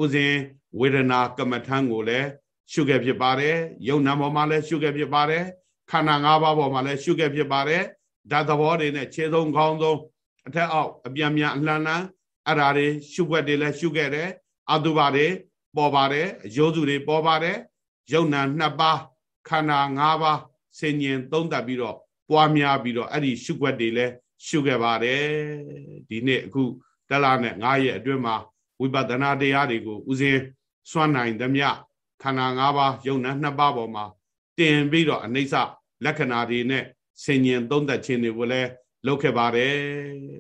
ဥစဉ်ဝေဒနာကမ္မထံကိုလည်းရှုခဲ့ဖြစ်ပါတယ်ယုံနာပေါ်မှာလည်းရှုခဲ့ဖြစ်ပါတယ်ခန္ဓာ၅ပါးပေါ်မှာလည်းရှုခဲ့ဖြစ်ပါတယ်ဓာတ်သဘောတွေနဲ့ခြေဆုံးခေါင်းဆုံးအထက်အောက်အပြန်ပြန်အလှန်လှန်အဲ့ဓာတွေရှုွက်တွေလည်းရှုခဲ့တယ်အတုပါတွေ ပေါ်ပါတယ်အယိုးစုတွေပေါ်ပါတယ်ယုံနာနှစ်ပါးခန္ဓာ၅ပါးဆင်ញင်သုံးသပ်ပြီးတော့ပွားများပြီးတော့အဲ့ဒီရှုွက်တွေလည်းရှုခဲ့ပါတယ်ဒီနေ့အခုတလားနဲ့9ရက်အတွင်းမှာဝိပဿနာတရားတွေကိုဥစဉ်စွမ်းနိုင်သမျှခန္ဓာ၅ပါးယုံနာနှစ်ပါးပေါ်မှာတင်ပြီးတော့အနိစ္စလက္ခဏာတွေနဲ့ဆင်ញင်သုံးသပ်ခြင်းတွေကိုလည်းလုပ်ခဲ့ပါတယ်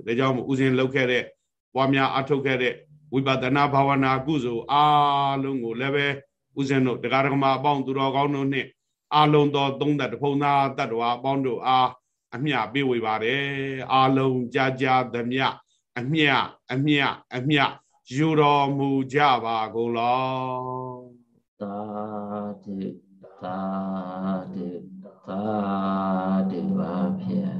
ဒါကြောင့်မို့ဥစဉ်လုပ်ခဲ့တဲ့ပွားများအထုတ်ခဲ့တဲ့ ဝိပဿနာဘာဝနာကုသိုလ်အားလုံးကိုလည်းပဲဥစဉ်တို့တရားဓမ္မအပေါင်းသူတော်ကောင်းတို့နဲ့အာလုံးသောသုံးသက်တဖုံသားတတ္တဝါအပေါင်းတို့အားအမျှပေးဝေပါတယ်အာလုံးကြာကြာသမျှအမျှအမျှအမျှယူတော်မူကြပါကုန်လောသာတိသာတိသာတိ